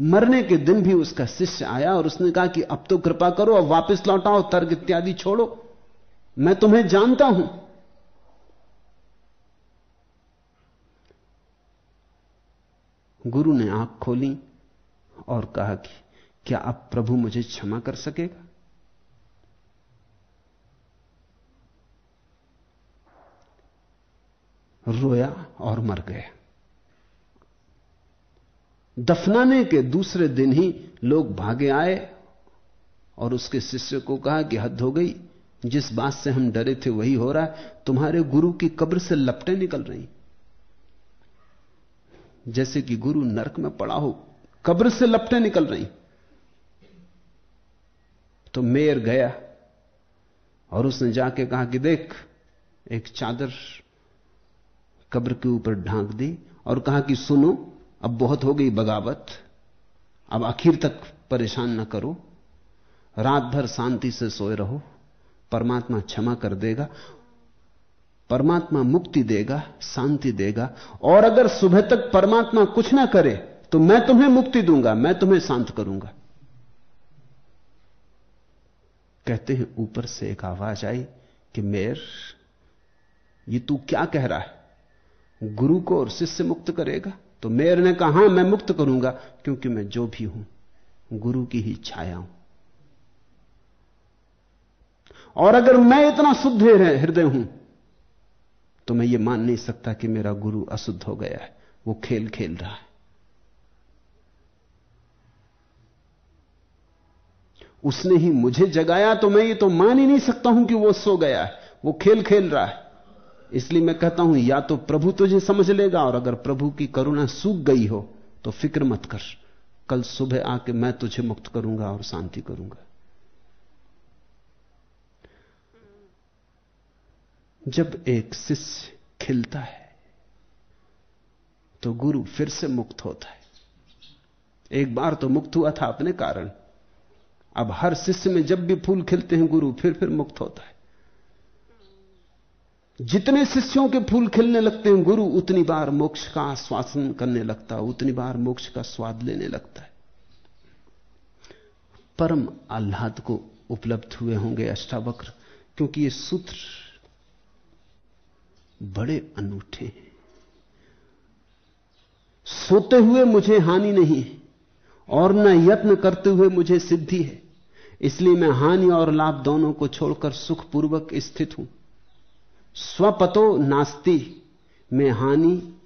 मरने के दिन भी उसका शिष्य आया और उसने कहा कि अब तो कृपा करो, अब वापस लौटाओ, तर्क इत्यादि छोड़ो। मैं तुम्हें जानता हूँ। गुरु ने आँख खोली और कहा कि क्या अब प्रभु मुझे क्षमा कर सकेगा? रोया और मर गया दफनाने के दूसरे दिन ही लोग भागे आए और उसके शिष्य को कहा कि हद हो गई, जिस बात से हम डरे थे वही हो रहा है, तुम्हारे गुरु की कब्र से लपटें निकल रही। जैसे कि गुरु नरक में पड़ा हो, कब्र से लपटें निकल रही। तो मेयर गया और उसने जाके कहा कि देख, एक चादर कब्र के ऊपर ढांक दी और कहा कि सुनो, अब बहुत हो गई बगावत, अब आखिर तक परेशान न करो। रात भर शांति से सोए रहो, परमात्मा क्षमा कर देगा, परमात्मा मुक्ति देगा, शांति देगा, और अगर सुबह तक परमात्मा कुछ ना करे तो मैं तुम्हें मुक्ति दूँगा, मैं तुम्हें शांत करूँगा। कहते हैं, ऊपर से एक आवाज़ आई कि, मेर, ये तू क्या कह रहा है? गुरु को और शिष्य मुक्त करेगा। तो मेयर ने कहा, हाँ, मैं मुक्त करूँगा, क्योंकि मैं जो भी हूँ, गुरु की ही छाया हूँ। और अगर मैं इतना शुद्ध हृदय हूँ तो मैं ये मान नहीं सकता कि मेरा गुरु अशुद्ध हो गया है, वो खेल खेल रहा है। उसने ही मुझे जगाया तो मैं ये तो मान ही नहीं सकता हूँ कि वो सो गया है, वो खेल खेल रहा है। इसलिए मैं कहता हूँ, या तो प्रभु तुझे समझ लेगा और अगर प्रभु की करुणा सूख गई हो तो फ़िक्र मत कर। कल सुबह आके मैं तुझे मुक्त करूँगा और शांति करूँगा। जब एक शिष्य खिलता है तो गुरु फिर से मुक्त होता है। एक बार तो मुक्त हुआ था अपने कारण। अब हर शिष्य में जब भी फूल खिलते हैं, गुरु फिर फिर मुक्त होता है। जितने शिष्यों के फूल खिलने लगते हैं गुरु, उतनी बार मोक्ष का आश्वासन करने लगता है, उतनी बार मोक्ष का स्वाद लेने लगता है। परम आह्लाद को उपलब्ध हुए होंगे अष्टावक्र, क्योंकि ये सूत्र बड़े अनूठे हैं। सोते हुए मुझे हानि नहीं और न यत्न करते हुए मुझे सिद्धि है। इसलिए मैं हानि और लाभ दोनों को छोड़कर सुखपूर्वक स्थित हूँ। स्वपतो नास्ति, में हानि,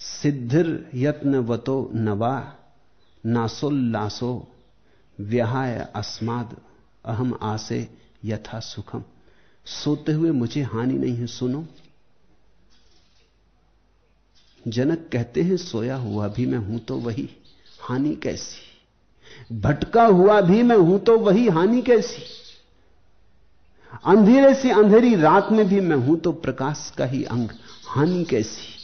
सिद्धिर यत्नवतो नवा, नासोल्लासो, व्याहाय अस्माद, अहम आसे यथा सुखम। सोते हुए मुझे हानि नहीं है, सुनो। जनक कहते हैं, सोया हुआ भी मैं हूँ तो वही, हानि कैसी? भटका हुआ भी मैं हूँ तो वही, हानि कैसी? अंधेरे से अंधेरी रात में भी मैं हूँ तो प्रकाश का ही अंग, हानि कैसी?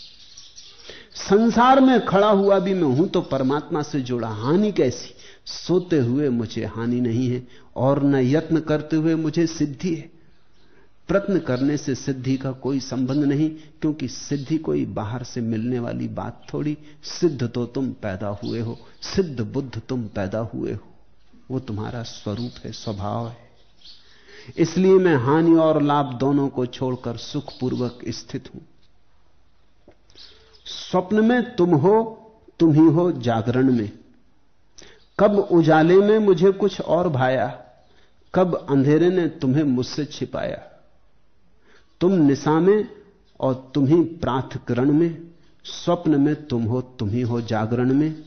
संसार में खड़ा हुआ भी मैं हूँ तो परमात्मा से जुड़ा हानि कैसी? सोते हुए मुझे हानि नहीं है और न यत्न करते हुए मुझे सिद्धि है। प्रत्न करने से सिद्धि का कोई संबंध नहीं, क्योंकि सिद्धि कोई बाहर से मिलने वाली बात थोड़ी, सिद्ध तो तुम पैदा हुए हो, सिद्ध बुद्ध तुम पैदा हुए हो। वो तुम्हारा स्वरूप है, स्वभाव है। इसलिए मैं हानि और लाभ दोनों को छोड़कर सुखपूर्वक स्थित हूँ। स्वप्न में तुम हो, तुम ही हो जागरण में। कब उजाले में मुझे कुछ और भाया, कब अंधेरे ने तुम्हें मुझसे छिपाया। तुम निशा में और तुम ही प्राथकरण में, स्वप्न में तुम हो, तुम ही हो जागरण में।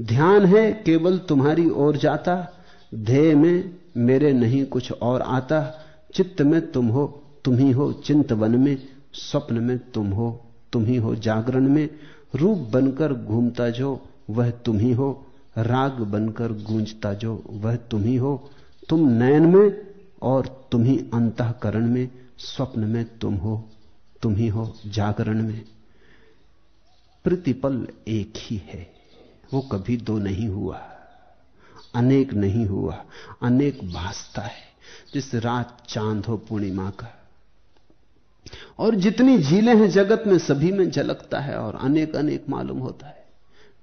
ध्यान है केवल तुम्हारी ओर जाता, ध्येय में मेरे नहीं कुछ और आता। चित्त में तुम हो, तुम ही हो। चिंतवन में, स्वप्न में तुम हो। तुम ही हो जागरण में। रूप बनकर घूमता जो, वह तुम ही हो। राग बनकर गूंजता जो, वह तुम ही हो। तुम नयन में और तुम ही अंतकरण में। स्वप्न में तुम हो, तुम ही हो जागरण में। प्रतिपल एक ही है, वो कभी दो नहीं हुआ। अनेक नहीं हुआ, अनेक भासता है। जिस रात चाँद हो पूर्णिमा का, और जितनी झीलें हैं जगत में, सभी में झलकता है और अनेक अनेक मालूम होता है।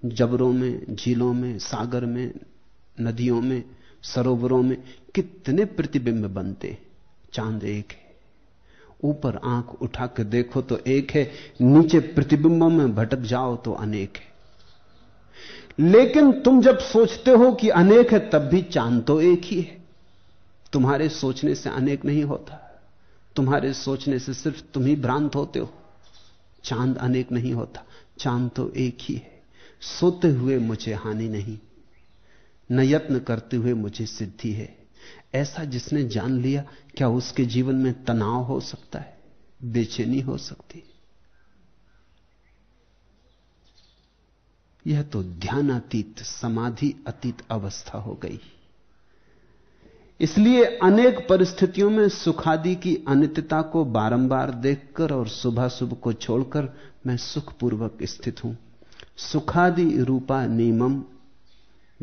जबरों में, झीलों में, सागर में, नदियों में, सरोवरों में कितने प्रतिबिंब बनते चाँद एक है। ऊपर आँख उठा के देखो तो एक है, नीचे प्रतिबिंबों में भटक जाओ तो अनेक है। लेकिन तुम जब सोचते हो कि अनेक है, तब भी चाँद तो एक ही है। तुम्हारे सोचने से अनेक नहीं होता। तुम्हारे सोचने से सिर्फ़ तुम ही भ्रांत होते हो। चाँद अनेक नहीं होता, चाँद तो एक ही है। सोते हुए मुझे हानि नहीं, न यत्न करते हुए मुझे सिद्धि है। ऐसा जिसने जान लिया, क्या उसके जीवन में तनाव हो सकता है, बेचैनी हो सकती यह तो ध्यानातीत समाधि अतीत अवस्था हो गई। इसलिए अनेक परिस्थितियों में सुखादि की अनित्यता को बारंबार देखकर और सुबह सुबह को छोड़कर मैं सुखपूर्वक स्थित हूँ। सुखादि रूपा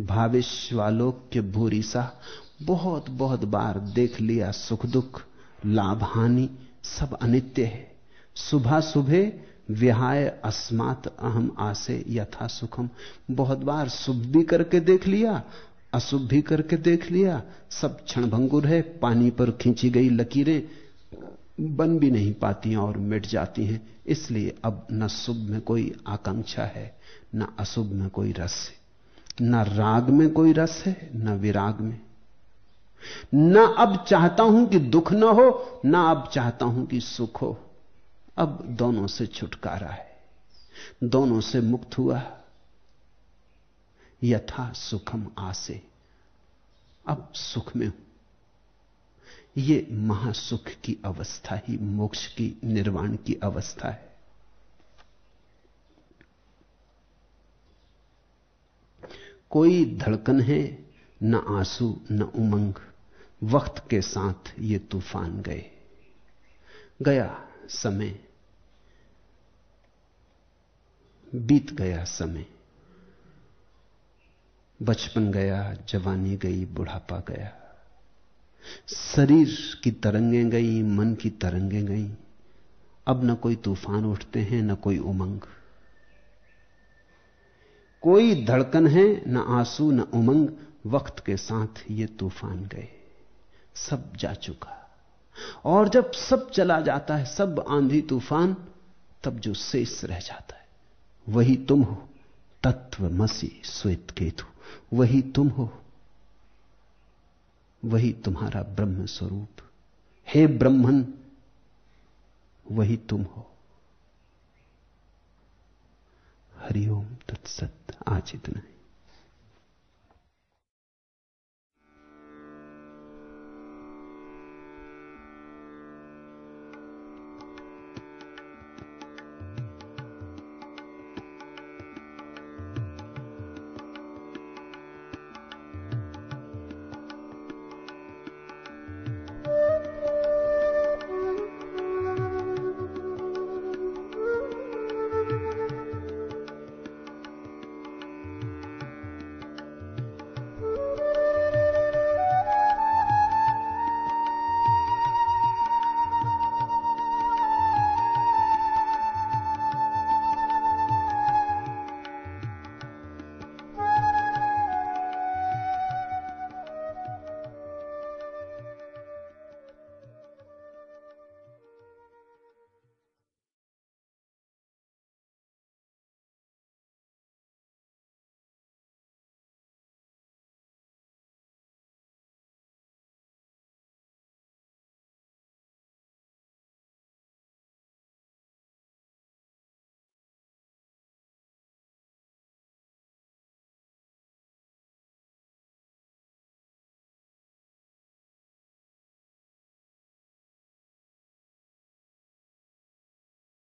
भाविश्वालोक्य भूरी सा बहुत बहुत बार देख लिया सुख दुख, लाभ हानि, सब अनित्य है। सुबह सुबह विहाय अस्मात अहम आसे यथा सुखम। बहुत बार शुभ भी करके देख लिया, अशुभ भी करके देख लिया। सब क्षणभंगुर है, पानी पर खींची गई लकीरें, बन भी नहीं पाती और मिट जाती हैं। इसलिए अब न शुभ में कोई आकांक्षा है, न अशुभ में कोई रस है। न राग में कोई रस है, न विराग में। न अब चाहता हूँ कि दुख न हो, न अब चाहता हूँ कि सुख हो। अब दोनों से छुटकारा है। दोनों से मुक्त हुआ। यथा सुखम आसे। अब सुख में हूँ। ये महासुख की अवस्था ही मोक्ष की निर्वाण की अवस्था है। कोई धड़कन है, न आँसू, न उमंग। वक्त के साथ ये तूफ़ान गए। गया समय। बीत गया समय। बचपन गया, जवानी गई, बुढ़ापा गया। शरीर की तरंगें गई, मन की तरंगें गई। अब न कोई तूफ़ान उठते हैं, न कोई उमंग। कोई धड़कन है, न आँसू, न उमंग। वक्त के साथ ये तूफ़ान गए। सब जा चुका। और जब सब चला जाता है, सब आंधी तूफ़ान, तब जो शेष रह जाता है, वही तुम हो, तत्व मसी श्वेत केतु, वही तुम हो, वही तुम्हारा ब्रह्म स्वरूप। हे ब्रह्मन, वही तुम हो। हरिओम तत्सत, आज इतना